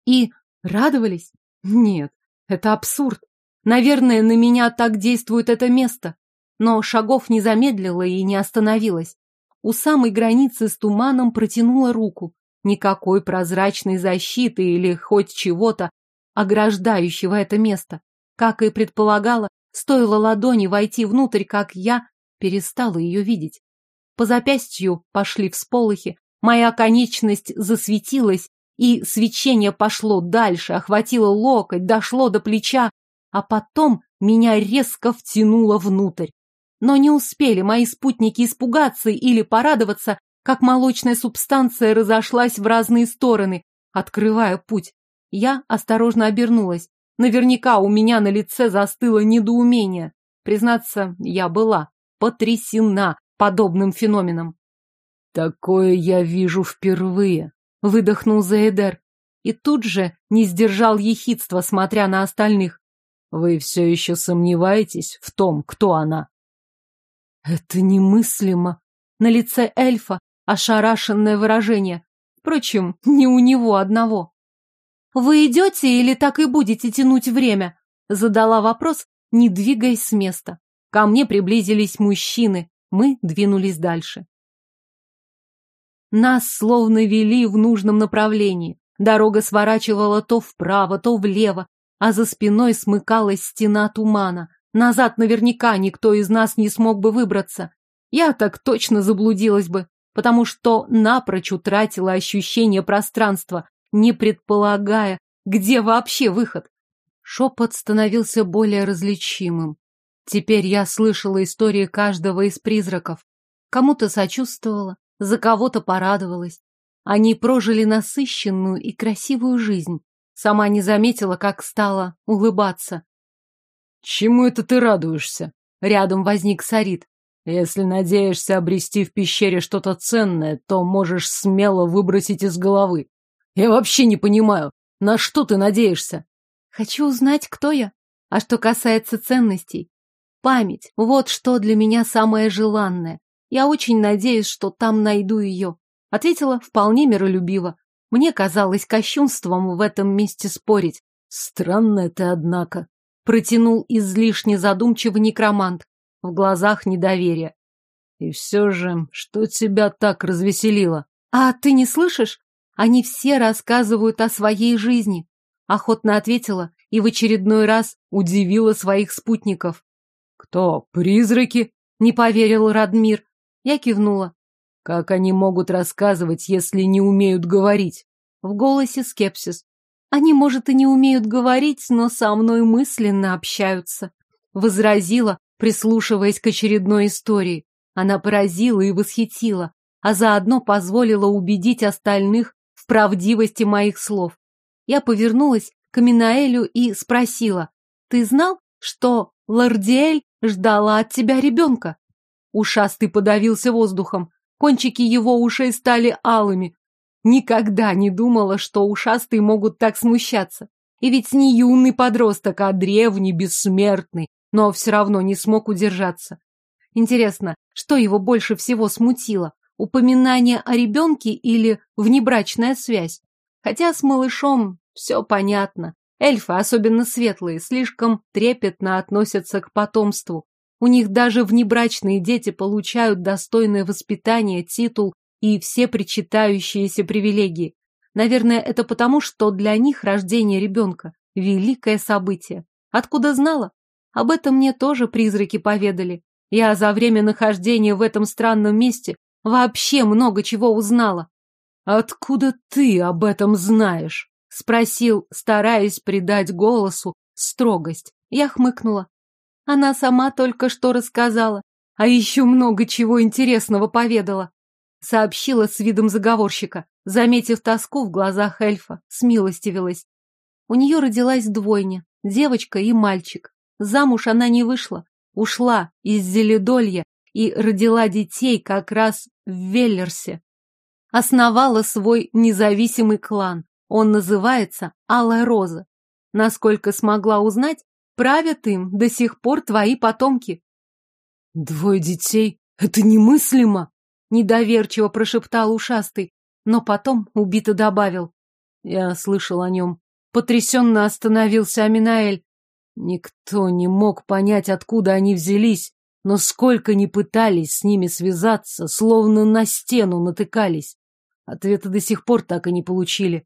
и радовались. Нет, это абсурд. Наверное, на меня так действует это место. Но шагов не замедлила и не остановилась. У самой границы с туманом протянула руку. Никакой прозрачной защиты или хоть чего-то, ограждающего это место. Как и предполагала, стоило ладони войти внутрь, как я перестала ее видеть. По запястью пошли всполохи, моя конечность засветилась, и свечение пошло дальше, охватило локоть, дошло до плеча, а потом меня резко втянуло внутрь. Но не успели мои спутники испугаться или порадоваться, как молочная субстанция разошлась в разные стороны, открывая путь. Я осторожно обернулась. Наверняка у меня на лице застыло недоумение. Признаться, я была потрясена подобным феноменом. «Такое я вижу впервые», — выдохнул Заэдер. И тут же не сдержал ехидства, смотря на остальных. «Вы все еще сомневаетесь в том, кто она?» Это немыслимо. На лице эльфа ошарашенное выражение. Впрочем, не у него одного. «Вы идете или так и будете тянуть время?» Задала вопрос, не двигаясь с места. Ко мне приблизились мужчины. Мы двинулись дальше. Нас словно вели в нужном направлении. Дорога сворачивала то вправо, то влево, а за спиной смыкалась стена тумана. Назад наверняка никто из нас не смог бы выбраться. Я так точно заблудилась бы, потому что напрочь утратила ощущение пространства, не предполагая, где вообще выход. Шепот становился более различимым. Теперь я слышала истории каждого из призраков. Кому-то сочувствовала, за кого-то порадовалась. Они прожили насыщенную и красивую жизнь. Сама не заметила, как стала улыбаться. Чему это ты радуешься? Рядом возник Сарит. Если надеешься обрести в пещере что-то ценное, то можешь смело выбросить из головы. Я вообще не понимаю, на что ты надеешься? Хочу узнать, кто я. А что касается ценностей, память, вот что для меня самое желанное. Я очень надеюсь, что там найду ее. Ответила вполне миролюбиво. Мне казалось кощунством в этом месте спорить. Странная ты, однако протянул излишне задумчивый некромант. В глазах недоверие. И все же, что тебя так развеселило? А ты не слышишь? Они все рассказывают о своей жизни. Охотно ответила и в очередной раз удивила своих спутников. Кто, призраки? Не поверил Радмир. Я кивнула. Как они могут рассказывать, если не умеют говорить? В голосе скепсис. Они, может, и не умеют говорить, но со мной мысленно общаются. Возразила, прислушиваясь к очередной истории. Она поразила и восхитила, а заодно позволила убедить остальных в правдивости моих слов. Я повернулась к Минаэлю и спросила, «Ты знал, что Лордиэль ждала от тебя ребенка?» Ушастый подавился воздухом. Кончики его ушей стали алыми, Никогда не думала, что ушастые могут так смущаться. И ведь не юный подросток, а древний, бессмертный, но все равно не смог удержаться. Интересно, что его больше всего смутило? Упоминание о ребенке или внебрачная связь? Хотя с малышом все понятно. Эльфы, особенно светлые, слишком трепетно относятся к потомству. У них даже внебрачные дети получают достойное воспитание, титул и все причитающиеся привилегии. Наверное, это потому, что для них рождение ребенка – великое событие. Откуда знала? Об этом мне тоже призраки поведали. Я за время нахождения в этом странном месте вообще много чего узнала. «Откуда ты об этом знаешь?» – спросил, стараясь придать голосу строгость. Я хмыкнула. Она сама только что рассказала, а еще много чего интересного поведала сообщила с видом заговорщика, заметив тоску в глазах эльфа, смилостивилась. У нее родилась двойня, девочка и мальчик. Замуж она не вышла, ушла из Зеледолья и родила детей как раз в Веллерсе. Основала свой независимый клан. Он называется Алая Роза. Насколько смогла узнать, правят им до сих пор твои потомки. Двое детей? Это немыслимо! Недоверчиво прошептал ушастый, но потом убито добавил. Я слышал о нем. Потрясенно остановился Аминаэль. Никто не мог понять, откуда они взялись, но сколько ни пытались с ними связаться, словно на стену натыкались. Ответа до сих пор так и не получили.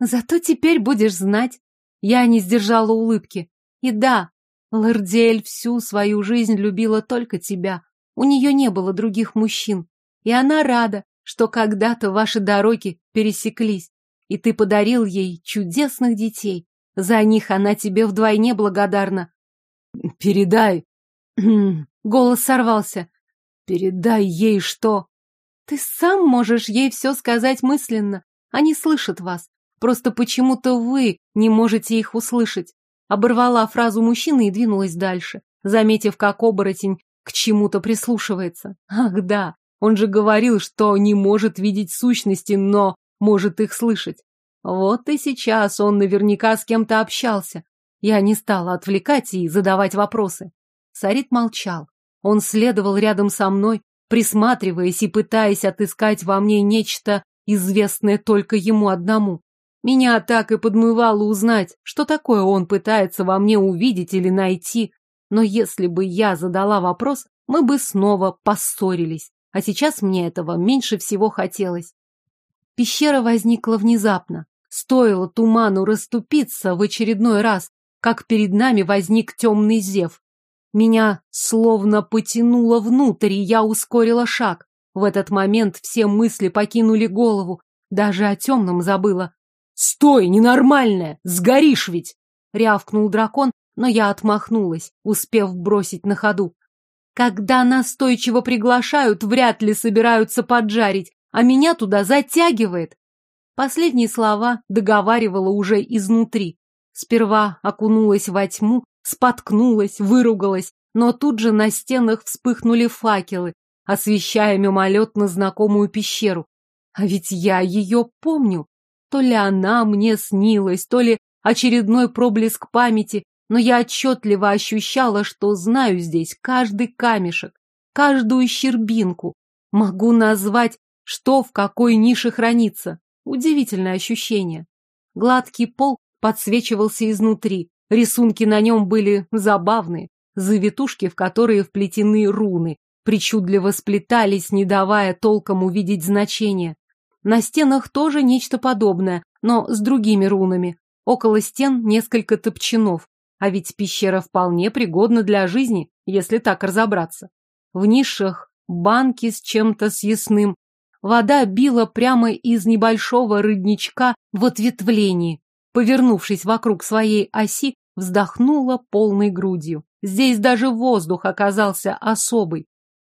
Зато теперь будешь знать. Я не сдержала улыбки. И да, Лордель всю свою жизнь любила только тебя. У нее не было других мужчин. И она рада, что когда-то ваши дороги пересеклись, и ты подарил ей чудесных детей. За них она тебе вдвойне благодарна. Передай. Голос сорвался. Передай ей что? Ты сам можешь ей все сказать мысленно. Они слышат вас. Просто почему-то вы не можете их услышать. Оборвала фразу мужчины и двинулась дальше, заметив, как оборотень к чему-то прислушивается. Ах да, он же говорил, что не может видеть сущности, но может их слышать. Вот и сейчас он наверняка с кем-то общался. Я не стала отвлекать и задавать вопросы. Сарит молчал. Он следовал рядом со мной, присматриваясь и пытаясь отыскать во мне нечто, известное только ему одному. Меня так и подмывало узнать, что такое он пытается во мне увидеть или найти. Но если бы я задала вопрос, мы бы снова поссорились. А сейчас мне этого меньше всего хотелось. Пещера возникла внезапно. Стоило туману расступиться в очередной раз, как перед нами возник темный зев. Меня словно потянуло внутрь, и я ускорила шаг. В этот момент все мысли покинули голову, даже о темном забыла. «Стой, ненормальная! Сгоришь ведь!» — рявкнул дракон, но я отмахнулась, успев бросить на ходу. Когда настойчиво приглашают, вряд ли собираются поджарить, а меня туда затягивает. Последние слова договаривала уже изнутри. Сперва окунулась во тьму, споткнулась, выругалась, но тут же на стенах вспыхнули факелы, освещая мимолетно знакомую пещеру. А ведь я ее помню. То ли она мне снилась, то ли очередной проблеск памяти, но я отчетливо ощущала, что знаю здесь каждый камешек, каждую щербинку. Могу назвать, что в какой нише хранится. Удивительное ощущение. Гладкий пол подсвечивался изнутри. Рисунки на нем были забавные. Завитушки, в которые вплетены руны, причудливо сплетались, не давая толком увидеть значение. На стенах тоже нечто подобное, но с другими рунами. Около стен несколько топчанов. А ведь пещера вполне пригодна для жизни, если так разобраться. В нишах банки с чем-то съестным. Вода била прямо из небольшого рыдничка в ответвлении. Повернувшись вокруг своей оси, вздохнула полной грудью. Здесь даже воздух оказался особый.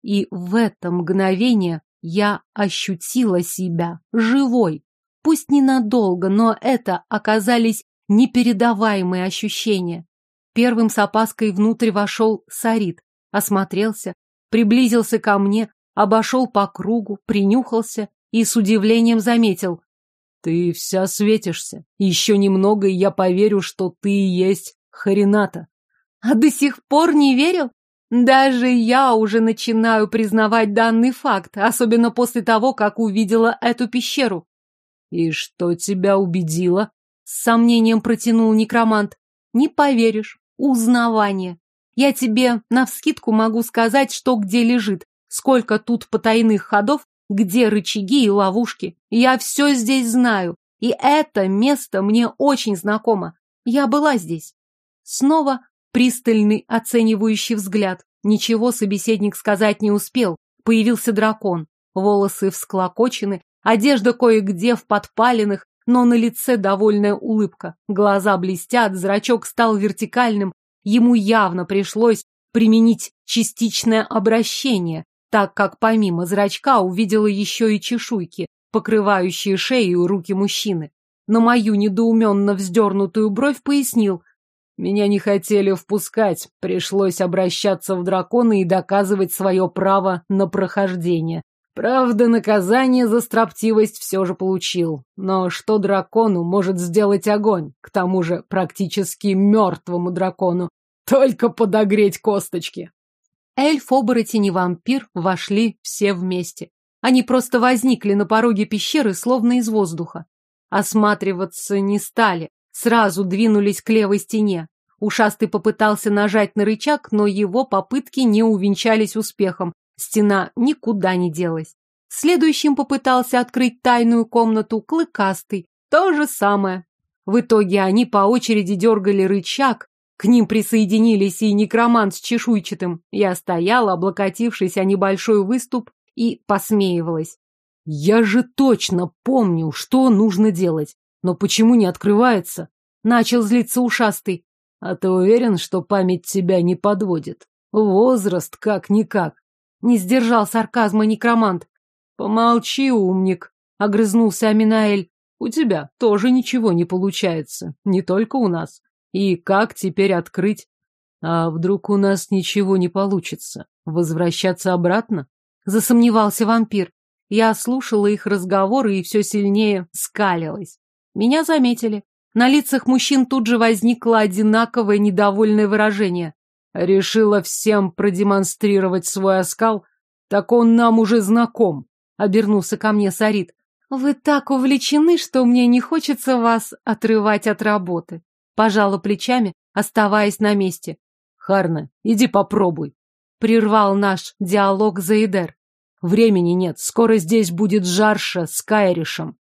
И в это мгновение я ощутила себя живой. Пусть ненадолго, но это оказались непередаваемые ощущения. Первым с опаской внутрь вошел Сарит, осмотрелся, приблизился ко мне, обошел по кругу, принюхался и с удивлением заметил. Ты вся светишься. Еще немного, и я поверю, что ты и есть Харината. А до сих пор не верил? Даже я уже начинаю признавать данный факт, особенно после того, как увидела эту пещеру. И что тебя убедило? С сомнением протянул некромант. Не поверишь узнавание. Я тебе навскидку могу сказать, что где лежит, сколько тут потайных ходов, где рычаги и ловушки. Я все здесь знаю, и это место мне очень знакомо. Я была здесь. Снова пристальный оценивающий взгляд. Ничего собеседник сказать не успел. Появился дракон. Волосы всклокочены, одежда кое-где в подпаленных, но на лице довольная улыбка. Глаза блестят, зрачок стал вертикальным. Ему явно пришлось применить частичное обращение, так как помимо зрачка увидела еще и чешуйки, покрывающие шею и руки мужчины. На мою недоуменно вздернутую бровь пояснил. Меня не хотели впускать, пришлось обращаться в дракона и доказывать свое право на прохождение. Правда, наказание за строптивость все же получил. Но что дракону может сделать огонь? К тому же практически мертвому дракону. Только подогреть косточки. Эльф, оборотень и вампир вошли все вместе. Они просто возникли на пороге пещеры, словно из воздуха. Осматриваться не стали, сразу двинулись к левой стене. Ушастый попытался нажать на рычаг, но его попытки не увенчались успехом. Стена никуда не делась. Следующим попытался открыть тайную комнату Клыкастый. То же самое. В итоге они по очереди дергали рычаг, к ним присоединились и некромант с чешуйчатым. Я стояла, облокотившись о небольшой выступ, и посмеивалась. «Я же точно помню, что нужно делать. Но почему не открывается?» Начал злиться ушастый. «А ты уверен, что память тебя не подводит? Возраст как-никак. Не сдержал сарказма некромант. Помолчи, умник, огрызнулся Аминаэль. У тебя тоже ничего не получается, не только у нас. И как теперь открыть? А вдруг у нас ничего не получится? Возвращаться обратно? Засомневался вампир. Я слушала их разговоры и все сильнее скалилась. Меня заметили. На лицах мужчин тут же возникло одинаковое недовольное выражение. Решила всем продемонстрировать свой оскал? Так он нам уже знаком, обернулся ко мне Сарит. Вы так увлечены, что мне не хочется вас отрывать от работы. Пожала плечами, оставаясь на месте. Харна, иди попробуй. Прервал наш диалог Заидер. Времени нет, скоро здесь будет жарша с Кайришем.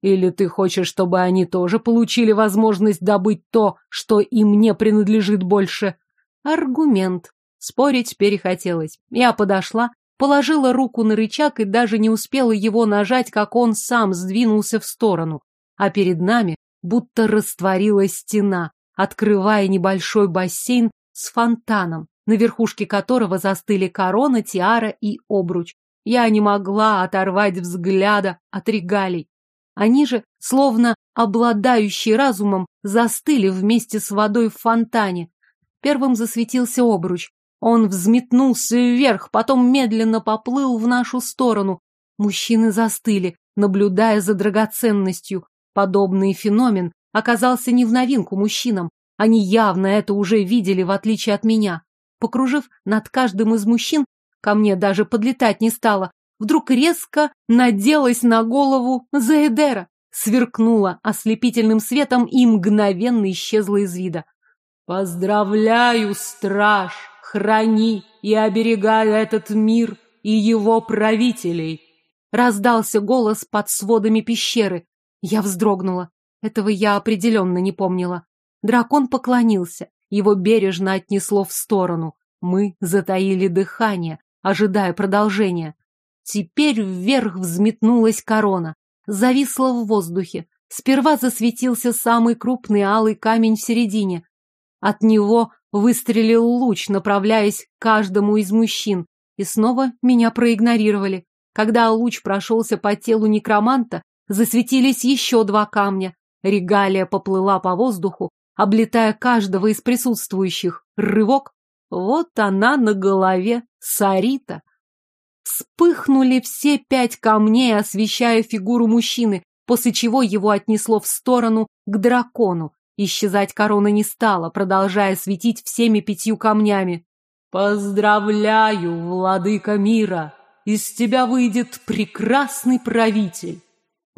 Или ты хочешь, чтобы они тоже получили возможность добыть то, что им не принадлежит больше? Аргумент. Спорить перехотелось. Я подошла, положила руку на рычаг и даже не успела его нажать, как он сам сдвинулся в сторону. А перед нами будто растворилась стена, открывая небольшой бассейн с фонтаном, на верхушке которого застыли корона, тиара и обруч. Я не могла оторвать взгляда от регалий. Они же, словно обладающие разумом, застыли вместе с водой в фонтане, Первым засветился обруч. Он взметнулся вверх, потом медленно поплыл в нашу сторону. Мужчины застыли, наблюдая за драгоценностью. Подобный феномен оказался не в новинку мужчинам. Они явно это уже видели, в отличие от меня. Покружив над каждым из мужчин, ко мне даже подлетать не стало, вдруг резко наделась на голову Заэдера, сверкнула ослепительным светом и мгновенно исчезла из вида. Поздравляю, страж, храни и оберегай этот мир и его правителей. Раздался голос под сводами пещеры. Я вздрогнула. Этого я определенно не помнила. Дракон поклонился. Его бережно отнесло в сторону. Мы затаили дыхание, ожидая продолжения. Теперь вверх взметнулась корона. Зависла в воздухе. Сперва засветился самый крупный алый камень в середине. От него выстрелил луч, направляясь к каждому из мужчин, и снова меня проигнорировали. Когда луч прошелся по телу некроманта, засветились еще два камня. Регалия поплыла по воздуху, облетая каждого из присутствующих. Рывок. Вот она на голове Сарита. Вспыхнули все пять камней, освещая фигуру мужчины, после чего его отнесло в сторону к дракону. Исчезать корона не стала, продолжая светить всеми пятью камнями. «Поздравляю, владыка мира! Из тебя выйдет прекрасный правитель!»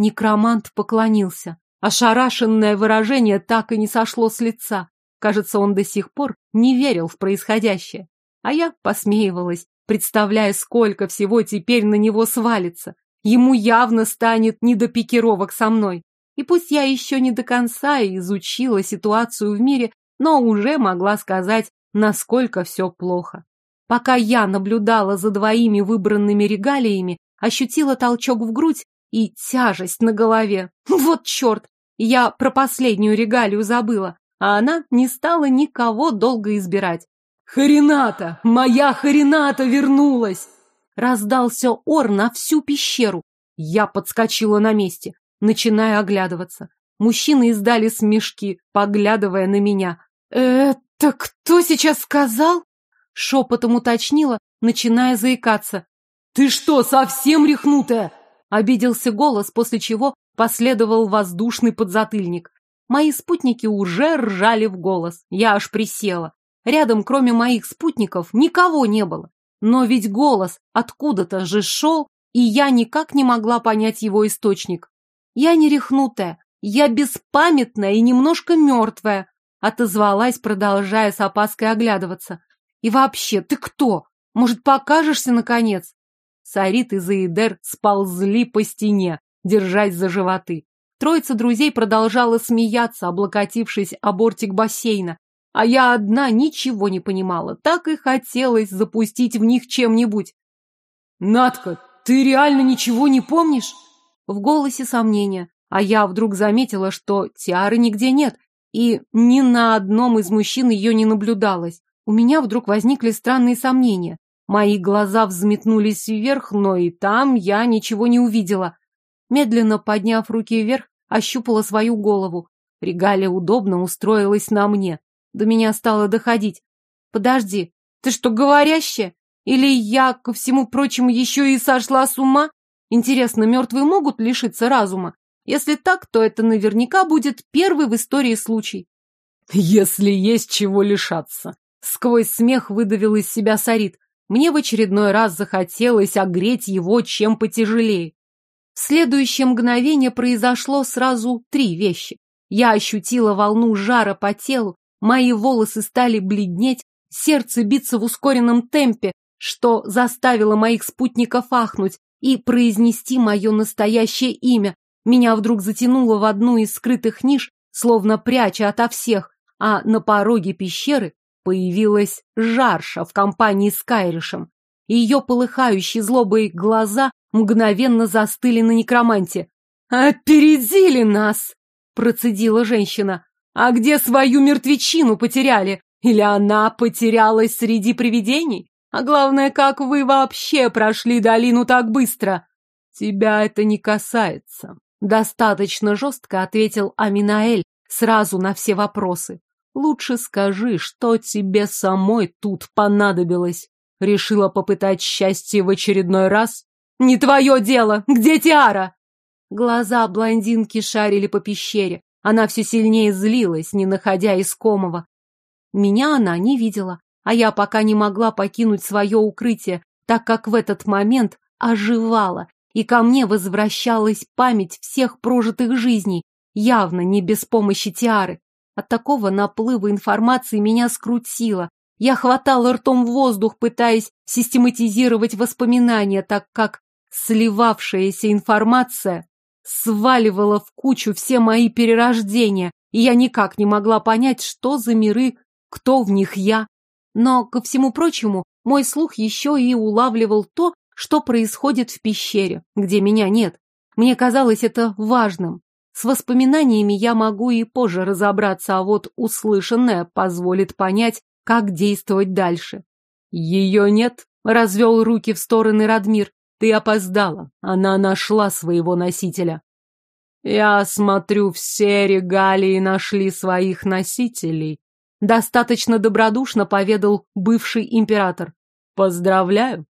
Некромант поклонился. Ошарашенное выражение так и не сошло с лица. Кажется, он до сих пор не верил в происходящее. А я посмеивалась, представляя, сколько всего теперь на него свалится. Ему явно станет не до пикировок со мной. И пусть я еще не до конца изучила ситуацию в мире, но уже могла сказать, насколько все плохо. Пока я наблюдала за двоими выбранными регалиями, ощутила толчок в грудь и тяжесть на голове. Вот черт! Я про последнюю регалию забыла, а она не стала никого долго избирать. «Харината! Моя Харината вернулась!» Раздался ор на всю пещеру. Я подскочила на месте начиная оглядываться. Мужчины издали смешки, поглядывая на меня. «Это кто сейчас сказал?» Шепотом уточнила, начиная заикаться. «Ты что, совсем рехнутая?» Обиделся голос, после чего последовал воздушный подзатыльник. Мои спутники уже ржали в голос. Я аж присела. Рядом, кроме моих спутников, никого не было. Но ведь голос откуда-то же шел, и я никак не могла понять его источник. Я не рехнутая, я беспамятная и немножко мертвая, отозвалась, продолжая с опаской оглядываться. И вообще, ты кто? Может, покажешься, наконец? Сарит и Заидер сползли по стене, держась за животы. Троица друзей продолжала смеяться, облокотившись о бортик бассейна, а я одна ничего не понимала, так и хотелось запустить в них чем-нибудь. «Надка, ты реально ничего не помнишь?» В голосе сомнения, а я вдруг заметила, что Тиары нигде нет, и ни на одном из мужчин ее не наблюдалось. У меня вдруг возникли странные сомнения. Мои глаза взметнулись вверх, но и там я ничего не увидела. Медленно подняв руки вверх, ощупала свою голову. Регалия удобно устроилась на мне. До меня стало доходить. Подожди, ты что, говорящая? Или я, ко всему прочему, еще и сошла с ума? Интересно, мертвые могут лишиться разума? Если так, то это наверняка будет первый в истории случай. Если есть чего лишаться. Сквозь смех выдавил из себя Сарит. Мне в очередной раз захотелось огреть его чем потяжелее. В следующее мгновение произошло сразу три вещи. Я ощутила волну жара по телу, мои волосы стали бледнеть, сердце биться в ускоренном темпе, что заставило моих спутников ахнуть и произнести мое настоящее имя. Меня вдруг затянуло в одну из скрытых ниш, словно пряча ото всех, а на пороге пещеры появилась Жарша в компании с Кайришем. Ее полыхающие злобой глаза мгновенно застыли на некроманте. «Опередили нас!» — процедила женщина. «А где свою мертвечину потеряли? Или она потерялась среди привидений? А главное, как вы вообще прошли долину так быстро?» «Тебя это не касается», — достаточно жестко ответил Аминаэль сразу на все вопросы. «Лучше скажи, что тебе самой тут понадобилось. Решила попытать счастье в очередной раз?» «Не твое дело! Где Тиара?» Глаза блондинки шарили по пещере. Она все сильнее злилась, не находя искомого. Меня она не видела, а я пока не могла покинуть свое укрытие, так как в этот момент оживала, и ко мне возвращалась память всех прожитых жизней, явно не без помощи Тиары. От такого наплыва информации меня скрутило, я хватала ртом воздух, пытаясь систематизировать воспоминания, так как сливавшаяся информация сваливала в кучу все мои перерождения, и я никак не могла понять, что за миры, кто в них я. Но, ко всему прочему, мой слух еще и улавливал то, что происходит в пещере, где меня нет. Мне казалось это важным. С воспоминаниями я могу и позже разобраться, а вот услышанное позволит понять, как действовать дальше. Ее нет, развел руки в стороны Радмир. Ты опоздала. Она нашла своего носителя. Я смотрю, все регалии нашли своих носителей. Достаточно добродушно поведал бывший император. Поздравляю.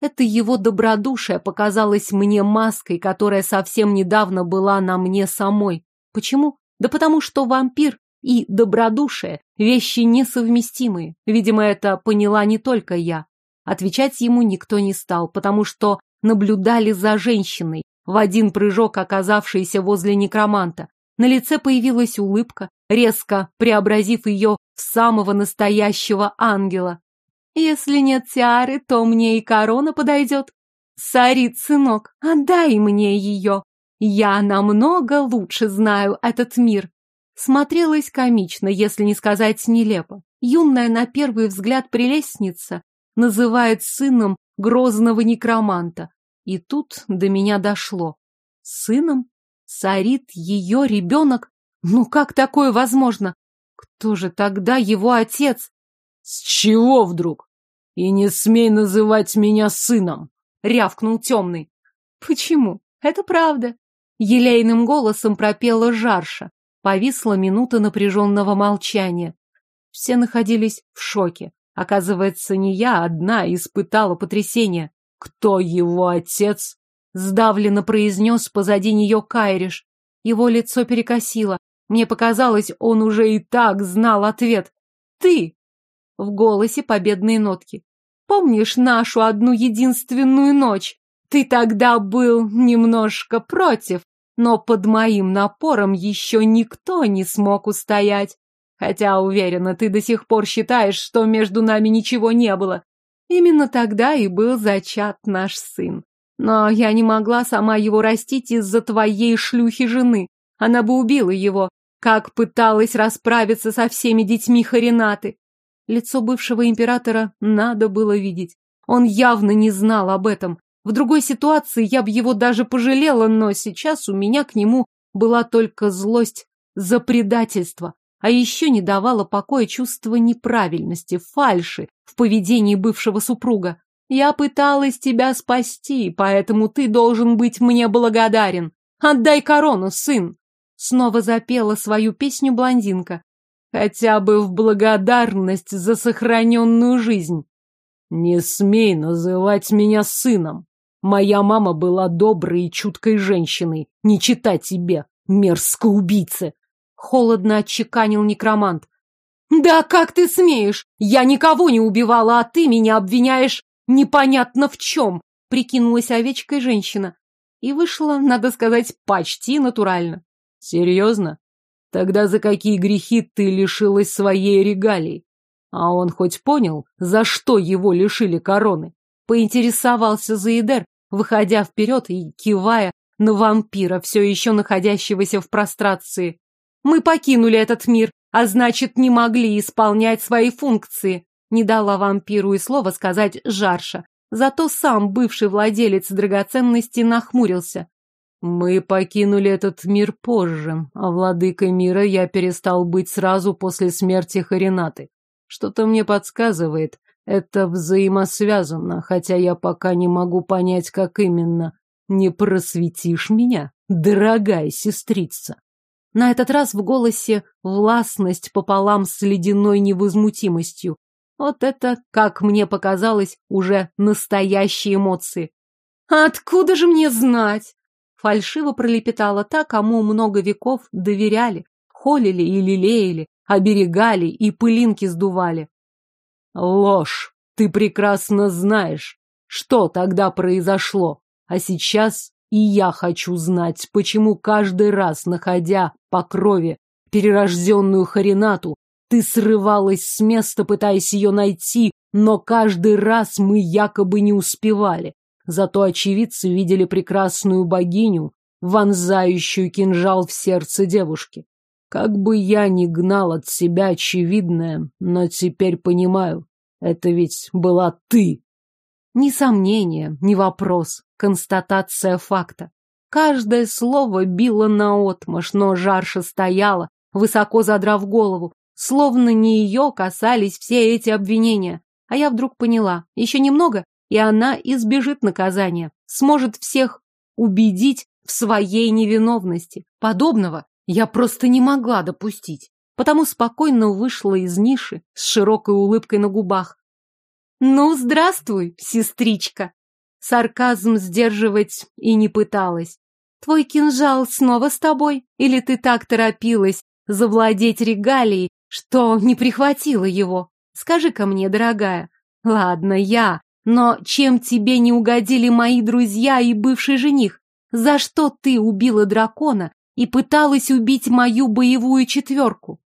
Это его добродушие показалось мне маской, которая совсем недавно была на мне самой. Почему? Да потому что вампир и добродушие – вещи несовместимые. Видимо, это поняла не только я. Отвечать ему никто не стал, потому что наблюдали за женщиной, в один прыжок оказавшейся возле некроманта. На лице появилась улыбка, резко преобразив ее в самого настоящего ангела. «Если нет тиары, то мне и корона подойдет. Сарит, сынок, отдай мне ее. Я намного лучше знаю этот мир смотрелась комично, если не сказать нелепо. Юная на первый взгляд прелестница называет сыном грозного некроманта. И тут до меня дошло. Сыном? Сарит ее ребенок? Ну как такое возможно? Кто же тогда его отец? С чего вдруг? И не смей называть меня сыном, рявкнул темный. Почему? Это правда. Елейным голосом пропела Жарша. Повисла минута напряженного молчания. Все находились в шоке. Оказывается, не я одна испытала потрясение. «Кто его отец?» — сдавленно произнес позади нее Кайриш. Его лицо перекосило. Мне показалось, он уже и так знал ответ. «Ты!» В голосе победные нотки. «Помнишь нашу одну единственную ночь? Ты тогда был немножко против, но под моим напором еще никто не смог устоять. Хотя, уверена, ты до сих пор считаешь, что между нами ничего не было. Именно тогда и был зачат наш сын. Но я не могла сама его растить из-за твоей шлюхи жены. Она бы убила его, как пыталась расправиться со всеми детьми Харинаты. Лицо бывшего императора надо было видеть. Он явно не знал об этом. В другой ситуации я бы его даже пожалела, но сейчас у меня к нему была только злость за предательство. А еще не давало покоя чувство неправильности, фальши в поведении бывшего супруга. Я пыталась тебя спасти, поэтому ты должен быть мне благодарен. Отдай корону, сын. Снова запела свою песню блондинка. Хотя бы в благодарность за сохраненную жизнь. Не смей называть меня сыном. Моя мама была доброй и чуткой женщиной. Не читай тебе, мерзкой убийце. Холодно отчеканил некромант. Да как ты смеешь? Я никого не убивала, а ты меня обвиняешь непонятно в чем. Прикинулась овечкой женщина. И вышла, надо сказать, почти натурально. Серьезно? Тогда за какие грехи ты лишилась своей регалии? А он хоть понял, за что его лишили короны? Поинтересовался Заидер, выходя вперед и кивая на вампира, все еще находящегося в прострации. Мы покинули этот мир, а значит, не могли исполнять свои функции. Не дала вампиру и слова сказать Жарша. Зато сам бывший владелец драгоценности нахмурился. Мы покинули этот мир позже, а владыкой мира я перестал быть сразу после смерти Харинаты. Что-то мне подсказывает, это взаимосвязано, хотя я пока не могу понять, как именно. Не просветишь меня, дорогая сестрица? На этот раз в голосе властность пополам с ледяной невозмутимостью. Вот это, как мне показалось, уже настоящие эмоции. «Откуда же мне знать?» Фальшиво пролепетала та, кому много веков доверяли, холили и лелеяли, оберегали и пылинки сдували. Ложь! Ты прекрасно знаешь, что тогда произошло. А сейчас и я хочу знать, почему каждый раз, находя по крови перерожденную Харинату, ты срывалась с места, пытаясь ее найти, но каждый раз мы якобы не успевали. Зато очевидцы видели прекрасную богиню, вонзающую кинжал в сердце девушки. Как бы я ни гнал от себя очевидное, но теперь понимаю, это ведь была ты. Ни сомнения, ни вопрос, констатация факта. Каждое слово било наотмашь, но жарше стояла, высоко задрав голову, словно не ее касались все эти обвинения. А я вдруг поняла, еще немного, и она избежит наказания, сможет всех убедить в своей невиновности. Подобного я просто не могла допустить потому спокойно вышла из ниши с широкой улыбкой на губах. «Ну, здравствуй, сестричка!» Сарказм сдерживать и не пыталась. «Твой кинжал снова с тобой? Или ты так торопилась завладеть регалией, что не прихватила его? Скажи-ка мне, дорогая. Ладно, я, но чем тебе не угодили мои друзья и бывший жених? За что ты убила дракона и пыталась убить мою боевую четверку?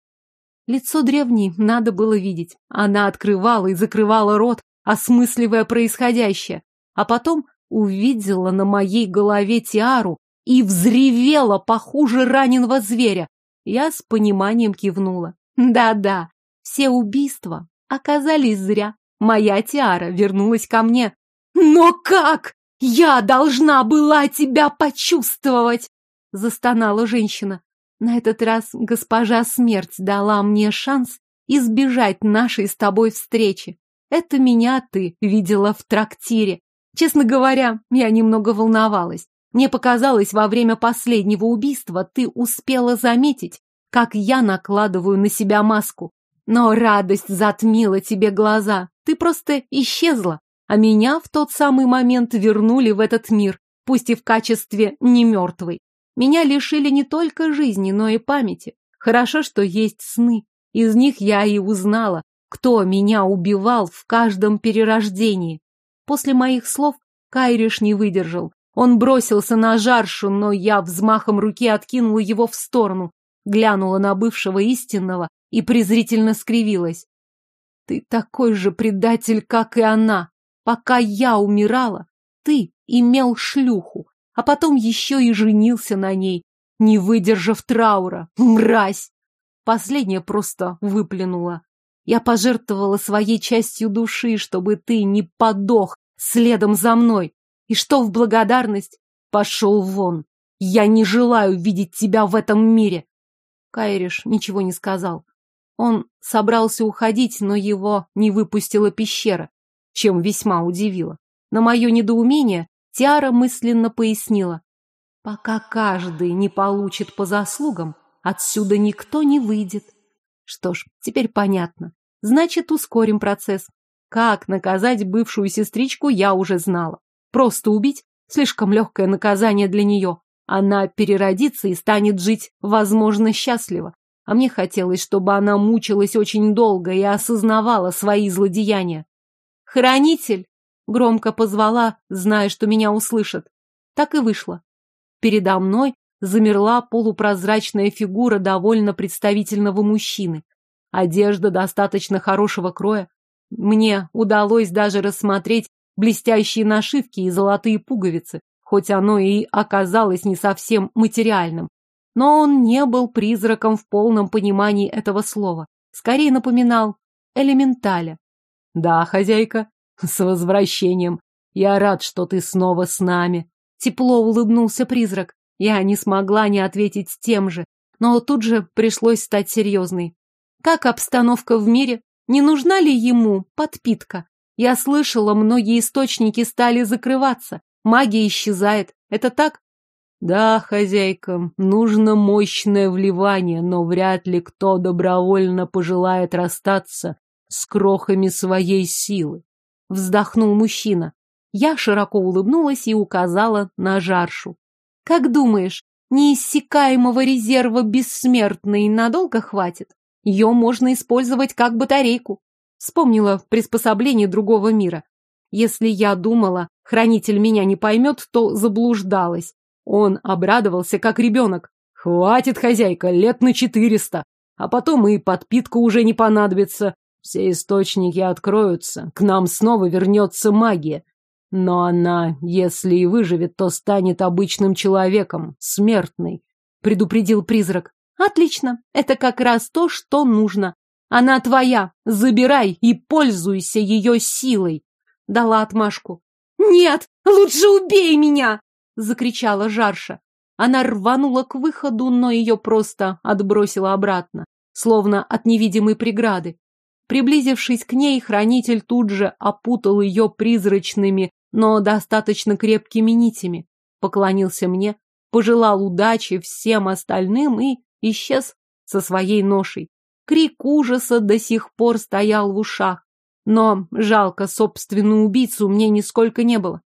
Лицо древней надо было видеть. Она открывала и закрывала рот, осмысливая происходящее. А потом увидела на моей голове тиару и взревела похуже раненого зверя. Я с пониманием кивнула. Да-да, все убийства оказались зря. Моя тиара вернулась ко мне. Но как? Я должна была тебя почувствовать! Застонала женщина. На этот раз госпожа смерть дала мне шанс избежать нашей с тобой встречи. Это меня ты видела в трактире. Честно говоря, я немного волновалась. Мне показалось, во время последнего убийства ты успела заметить, как я накладываю на себя маску. Но радость затмила тебе глаза. Ты просто исчезла. А меня в тот самый момент вернули в этот мир, пусть и в качестве не мертвой. Меня лишили не только жизни, но и памяти. Хорошо, что есть сны. Из них я и узнала, кто меня убивал в каждом перерождении. После моих слов Кайриш не выдержал. Он бросился на жаршу, но я взмахом руки откинула его в сторону, глянула на бывшего истинного и презрительно скривилась. Ты такой же предатель, как и она. Пока я умирала, ты имел шлюху, а потом еще и женился на ней, не выдержав траура. Мразь! Последнее просто выплюнула. Я пожертвовала своей частью души, чтобы ты не подох следом за мной. И что в благодарность? Пошел вон. Я не желаю видеть тебя в этом мире. Кайриш ничего не сказал. Он собрался уходить, но его не выпустила пещера, чем весьма удивило. На мое недоумение Тиара мысленно пояснила. Пока каждый не получит по заслугам, отсюда никто не выйдет. Что ж, теперь понятно. Значит, ускорим процесс. Как наказать бывшую сестричку, я уже знала. Просто убить – слишком легкое наказание для нее. Она переродится и станет жить, возможно, счастливо. А мне хотелось, чтобы она мучилась очень долго и осознавала свои злодеяния. «Хранитель!» — громко позвала, зная, что меня услышат. Так и вышло. Передо мной замерла полупрозрачная фигура довольно представительного мужчины. Одежда достаточно хорошего кроя. Мне удалось даже рассмотреть блестящие нашивки и золотые пуговицы, хоть оно и оказалось не совсем материальным. Но он не был призраком в полном понимании этого слова. Скорее напоминал элементаля. Да, хозяйка, с возвращением. Я рад, что ты снова с нами. Тепло улыбнулся призрак. Я не смогла не ответить тем же, но тут же пришлось стать серьезной. Как обстановка в мире? Не нужна ли ему подпитка? Я слышала, многие источники стали закрываться. Магия исчезает. Это так? Да, хозяйка, нужно мощное вливание, но вряд ли кто добровольно пожелает расстаться с крохами своей силы. Вздохнул мужчина. Я широко улыбнулась и указала на жаршу. Как думаешь, неиссякаемого резерва бессмертной надолго хватит? Ее можно использовать как батарейку. Вспомнила приспособление другого мира. Если я думала, хранитель меня не поймет, то заблуждалась. Он обрадовался, как ребенок. Хватит, хозяйка, лет на четыреста. А потом и подпитка уже не понадобится. Все источники откроются, к нам снова вернется магия. Но она, если и выживет, то станет обычным человеком, смертной, предупредил призрак. Отлично, это как раз то, что нужно. Она твоя, забирай и пользуйся ее силой. Дала отмашку. Нет, лучше убей меня! Закричала Жарша. Она рванула к выходу, но ее просто отбросила обратно, словно от невидимой преграды. Приблизившись к ней, хранитель тут же опутал ее призрачными, но достаточно крепкими нитями, поклонился мне, пожелал удачи всем остальным и исчез со своей ношей. Крик ужаса до сих пор стоял в ушах, но жалко собственную убийцу мне нисколько не было.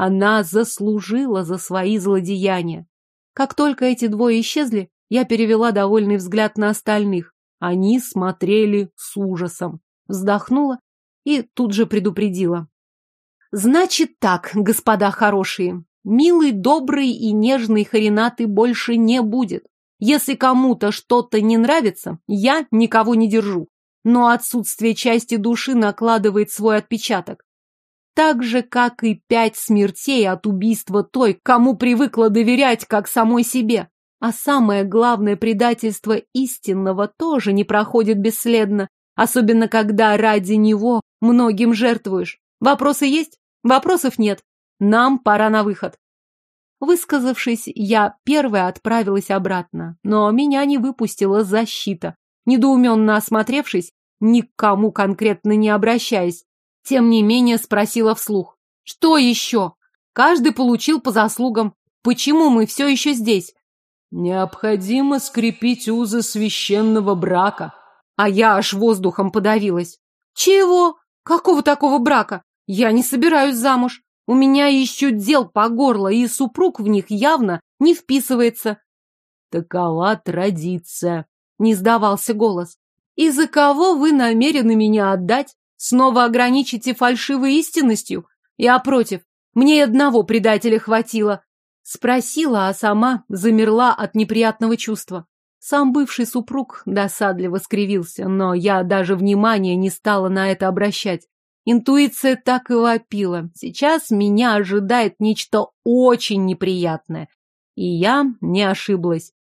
Она заслужила за свои злодеяния. Как только эти двое исчезли, я перевела довольный взгляд на остальных. Они смотрели с ужасом. Вздохнула и тут же предупредила. Значит так, господа хорошие, милый, добрый и нежный Харинаты больше не будет. Если кому-то что-то не нравится, я никого не держу. Но отсутствие части души накладывает свой отпечаток так же, как и пять смертей от убийства той, кому привыкла доверять, как самой себе. А самое главное предательство истинного тоже не проходит бесследно, особенно когда ради него многим жертвуешь. Вопросы есть? Вопросов нет. Нам пора на выход. Высказавшись, я первая отправилась обратно, но меня не выпустила защита. Недоуменно осмотревшись, никому конкретно не обращаясь, тем не менее спросила вслух. Что еще? Каждый получил по заслугам. Почему мы все еще здесь? Необходимо скрепить узы священного брака. А я аж воздухом подавилась. Чего? Какого такого брака? Я не собираюсь замуж. У меня еще дел по горло, и супруг в них явно не вписывается. Такова традиция, не сдавался голос. И за кого вы намерены меня отдать? Снова ограничите фальшивой истинностью? Я против. Мне одного предателя хватило. Спросила, а сама замерла от неприятного чувства. Сам бывший супруг досадливо скривился, но я даже внимания не стала на это обращать. Интуиция так и вопила. Сейчас меня ожидает нечто очень неприятное. И я не ошиблась.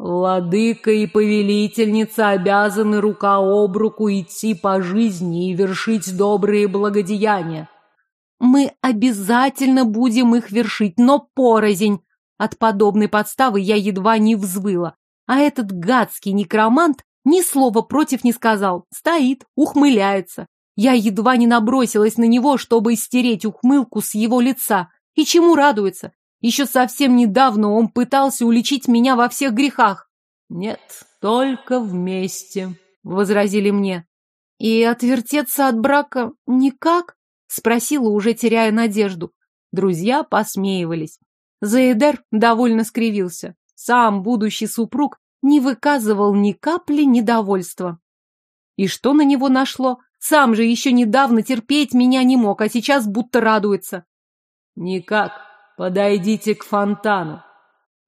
Владыка и повелительница обязаны рука об руку идти по жизни и вершить добрые благодеяния. Мы обязательно будем их вершить, но порознь. От подобной подставы я едва не взвыла. А этот гадский некромант ни слова против не сказал. Стоит, ухмыляется. Я едва не набросилась на него, чтобы стереть ухмылку с его лица. И чему радуется? Еще совсем недавно он пытался уличить меня во всех грехах. Нет, только вместе, возразили мне. И отвертеться от брака никак? Спросила, уже теряя надежду. Друзья посмеивались. Заэдер довольно скривился. Сам будущий супруг не выказывал ни капли недовольства. И что на него нашло? Сам же еще недавно терпеть меня не мог, а сейчас будто радуется. Никак. Подойдите к фонтану.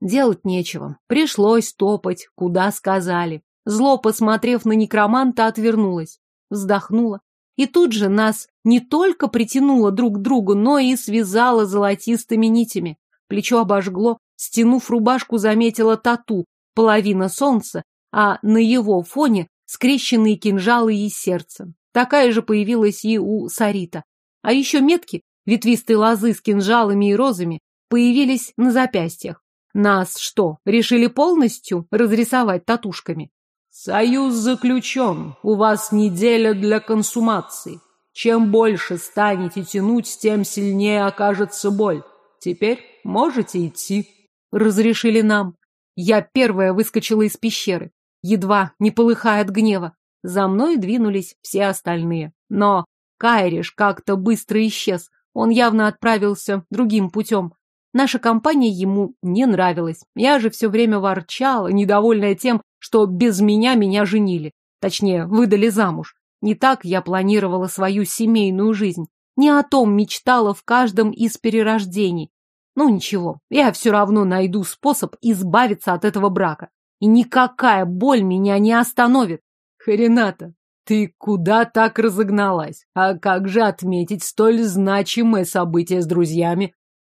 Делать нечего. Пришлось топать, куда сказали. Зло, посмотрев на некроманта, отвернулась. Вздохнула. И тут же нас не только притянуло друг к другу, но и связало золотистыми нитями. Плечо обожгло, стянув рубашку, заметила тату, половина солнца, а на его фоне скрещенные кинжалы и сердце. Такая же появилась и у Сарита. А еще метки, ветвистые лозы с кинжалами и розами, появились на запястьях. Нас что, решили полностью разрисовать татушками? Союз заключен. У вас неделя для консумации. Чем больше станете тянуть, тем сильнее окажется боль. Теперь можете идти. Разрешили нам. Я первая выскочила из пещеры, едва не полыхая от гнева. За мной двинулись все остальные. Но Кайриш как-то быстро исчез. Он явно отправился другим путем. Наша компания ему не нравилась. Я же все время ворчала, недовольная тем, что без меня меня женили. Точнее, выдали замуж. Не так я планировала свою семейную жизнь. Не о том мечтала в каждом из перерождений. Ну ничего, я все равно найду способ избавиться от этого брака. И никакая боль меня не остановит. Хрената, ты куда так разогналась? А как же отметить столь значимое событие с друзьями?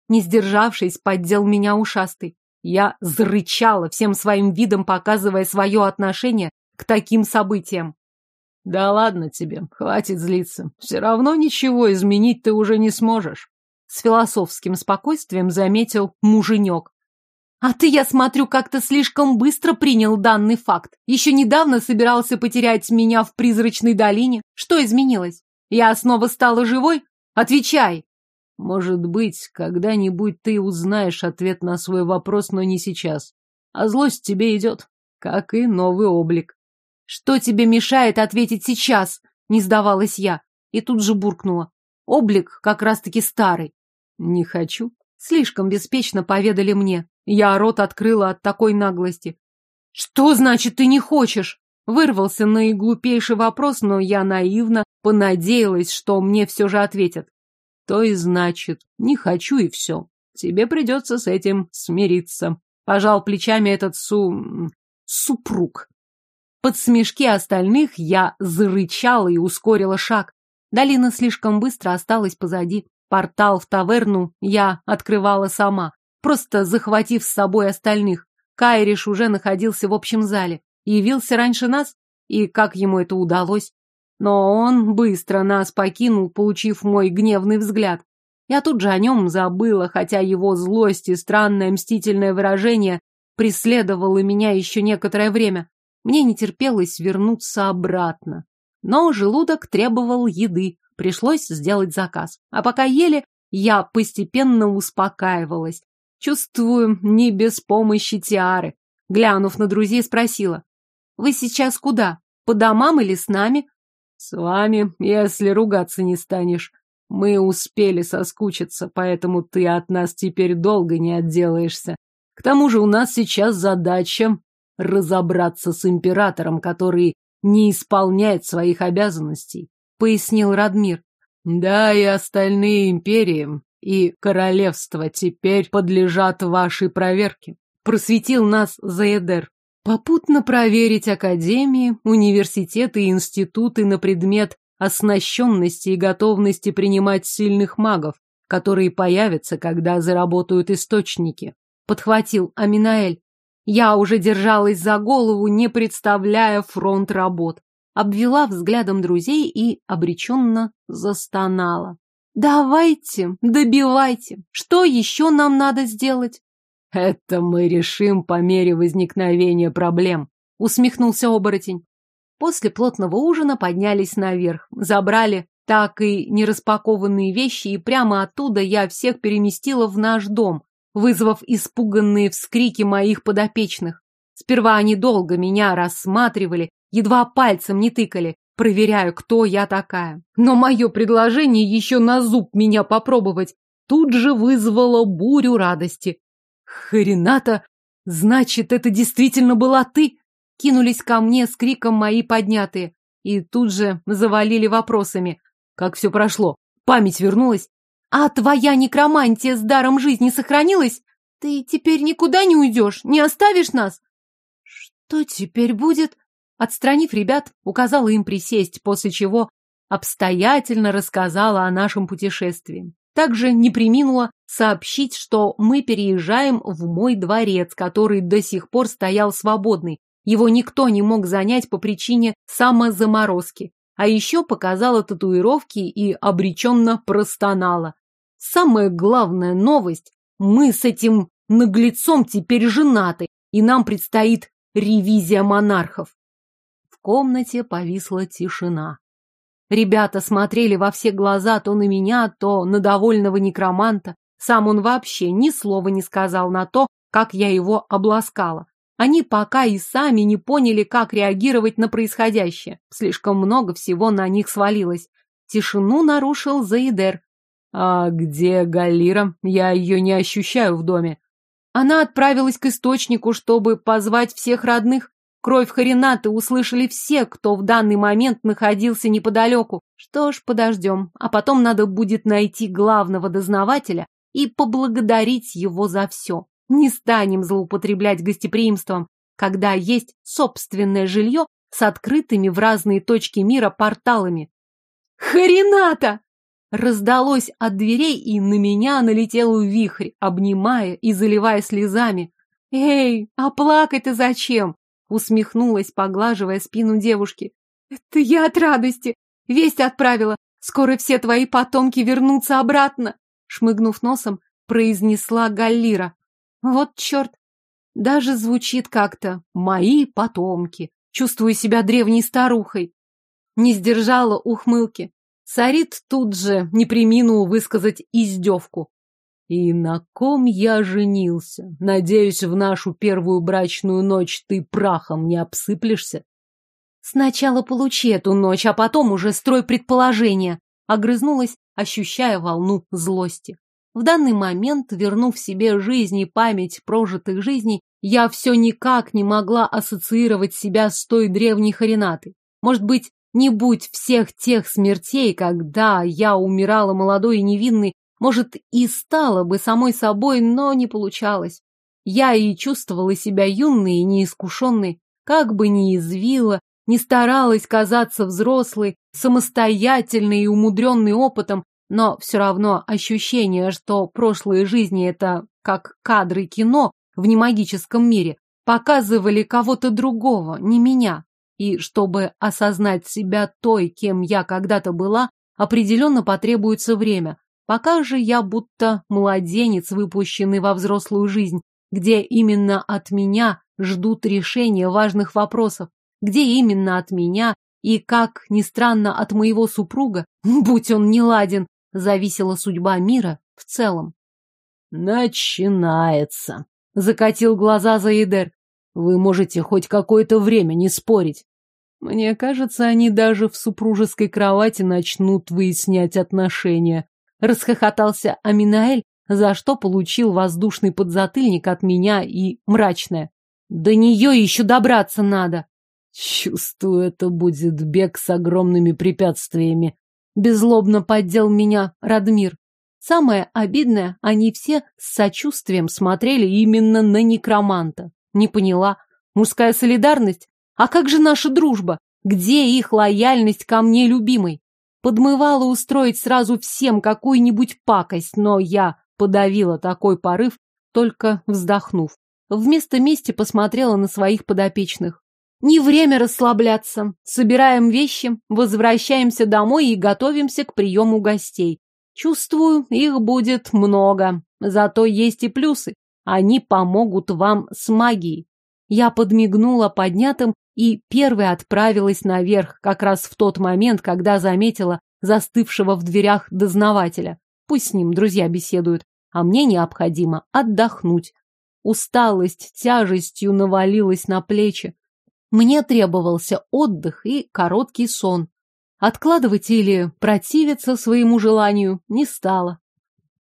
Не сдержавшись, поддел меня ушастый. Я зарычала, всем своим видом показывая свое отношение к таким событиям. Да ладно тебе, хватит злиться. Все равно ничего изменить ты уже не сможешь. С философским спокойствием заметил муженек. А ты, я смотрю, как-то слишком быстро принял данный факт. Еще недавно собирался потерять меня в призрачной долине. Что изменилось? Я снова стала живой? Отвечай. Может быть, когда-нибудь ты узнаешь ответ на свой вопрос, но не сейчас. А злость тебе идет, как и новый облик. Что тебе мешает ответить сейчас? Не сдавалась я. И тут же буркнула. Облик как раз-таки старый. Не хочу. Слишком беспечно поведали мне. Я рот открыла от такой наглости. «Что значит ты не хочешь?» Вырвался наиглупейший вопрос, но я наивно понадеялась, что мне все же ответят. То и значит, не хочу и все. Тебе придется с этим смириться. Пожал плечами этот су... супруг. Под смешки остальных я зарычала и ускорила шаг. Долина слишком быстро осталась позади. Портал в таверну я открывала сама просто захватив с собой остальных. Кайриш уже находился в общем зале. Явился раньше нас, и как ему это удалось? Но он быстро нас покинул, получив мой гневный взгляд. Я тут же о нем забыла, хотя его злость и странное мстительное выражение преследовало меня еще некоторое время. Мне не терпелось вернуться обратно. Но желудок требовал еды, пришлось сделать заказ. А пока ели, я постепенно успокаивалась, Чувствую, не без помощи Тиары. Глянув на друзей, спросила. «Вы сейчас куда?» По домам или с нами? С вами, если ругаться не станешь. Мы успели соскучиться, поэтому ты от нас теперь долго не отделаешься. К тому же у нас сейчас задача разобраться с императором, который не исполняет своих обязанностей, пояснил Радмир. Да, и остальные империи и королевства теперь подлежат вашей проверке. Просветил нас Заедер. Попутно проверить академии, университеты и институты на предмет оснащенности и готовности принимать сильных магов, которые появятся, когда заработают источники. Подхватил Аминаэль. Я уже держалась за голову, не представляя фронт работ. Обвела взглядом друзей и обреченно застонала. Давайте, добивайте. Что еще нам надо сделать? Это мы решим по мере возникновения проблем, усмехнулся оборотень. После плотного ужина поднялись наверх, забрали так и нераспакованные вещи, и прямо оттуда я всех переместила в наш дом, вызвав испуганные вскрики моих подопечных. Сперва они долго меня рассматривали, едва пальцем не тыкали, проверяя, кто я такая. Но мое предложение еще на зуб меня попробовать тут же вызвало бурю радости. Хрената, значит, это действительно была ты? Кинулись ко мне с криком мои поднятые. И тут же завалили вопросами. Как все прошло? Память вернулась? А твоя некромантия с даром жизни сохранилась? Ты теперь никуда не уйдешь, не оставишь нас? Что теперь будет? Отстранив ребят, указала им присесть, после чего обстоятельно рассказала о нашем путешествии. Также не приминула сообщить, что мы переезжаем в мой дворец, который до сих пор стоял свободный. Его никто не мог занять по причине самозаморозки. А еще показала татуировки и обреченно простонала. Самая главная новость – мы с этим наглецом теперь женаты, и нам предстоит ревизия монархов. Комнате повисла тишина. Ребята смотрели во все глаза то на меня, то на довольного некроманта. Сам он вообще ни слова не сказал на то, как я его обласкала. Они пока и сами не поняли, как реагировать на происходящее. Слишком много всего на них свалилось. Тишину нарушил Заидер. «А где Галира? Я ее не ощущаю в доме». Она отправилась к источнику, чтобы позвать всех родных. Кровь Харинаты услышали все, кто в данный момент находился неподалеку. Что ж, подождем. А потом надо будет найти главного дознавателя и поблагодарить его за все. Не станем злоупотреблять гостеприимством, когда есть собственное жилье с открытыми в разные точки мира порталами. «Харината!» Раздалось от дверей, и на меня налетел вихрь, обнимая и заливая слезами. «Эй, а плакать-то зачем?» Усмехнулась, поглаживая спину девушки. Это я от радости. Весть отправила. Скоро все твои потомки вернутся обратно. Шмыгнув носом, произнесла Галлира. Вот черт. Даже звучит как-то «мои потомки». Чувствую себя древней старухой. Не сдержала ухмылки. Сарит тут же не приминул высказать издевку. И на ком я женился? Надеюсь, в нашу первую брачную ночь ты прахом не обсыплешься? Сначала получи эту ночь, а потом уже строй предположения. Огрызнулась, ощущая волну злости. В данный момент, вернув себе жизнь и память прожитых жизней, я все никак не могла ассоциировать себя с той древней Харинатой. Может быть, не будь всех тех смертей, когда я умирала молодой и невинной, может, и стала бы самой собой, но не получалось. Я и чувствовала себя юной и неискушенной, как бы ни извила, не старалась казаться взрослой, самостоятельной и умудренной опытом, но все равно ощущение, что прошлые жизни — это как кадры кино в немагическом мире, показывали кого-то другого, не меня. И чтобы осознать себя той, кем я когда-то была, определенно потребуется время, Пока же я будто младенец, выпущенный во взрослую жизнь, где именно от меня ждут решения важных вопросов, где именно от меня и, как ни странно, от моего супруга, будь он не ладен, зависела судьба мира в целом. «Начинается», — закатил глаза Заидер. «Вы можете хоть какое-то время не спорить». Мне кажется, они даже в супружеской кровати начнут выяснять отношения. Расхохотался Аминаэль, за что получил воздушный подзатыльник от меня и мрачное. До нее еще добраться надо. Чувствую, это будет бег с огромными препятствиями. Беззлобно поддел меня Радмир. Самое обидное, они все с сочувствием смотрели именно на некроманта. Не поняла. Мужская солидарность? А как же наша дружба? Где их лояльность ко мне любимой? Подмывала устроить сразу всем какую-нибудь пакость, но я подавила такой порыв, только вздохнув. Вместо мести посмотрела на своих подопечных. Не время расслабляться. Собираем вещи, возвращаемся домой и готовимся к приему гостей. Чувствую, их будет много. Зато есть и плюсы. Они помогут вам с магией. Я подмигнула поднятым и первой отправилась наверх, как раз в тот момент, когда заметила застывшего в дверях дознавателя. Пусть с ним друзья беседуют, а мне необходимо отдохнуть. Усталость тяжестью навалилась на плечи. Мне требовался отдых и короткий сон. Откладывать или противиться своему желанию не стало.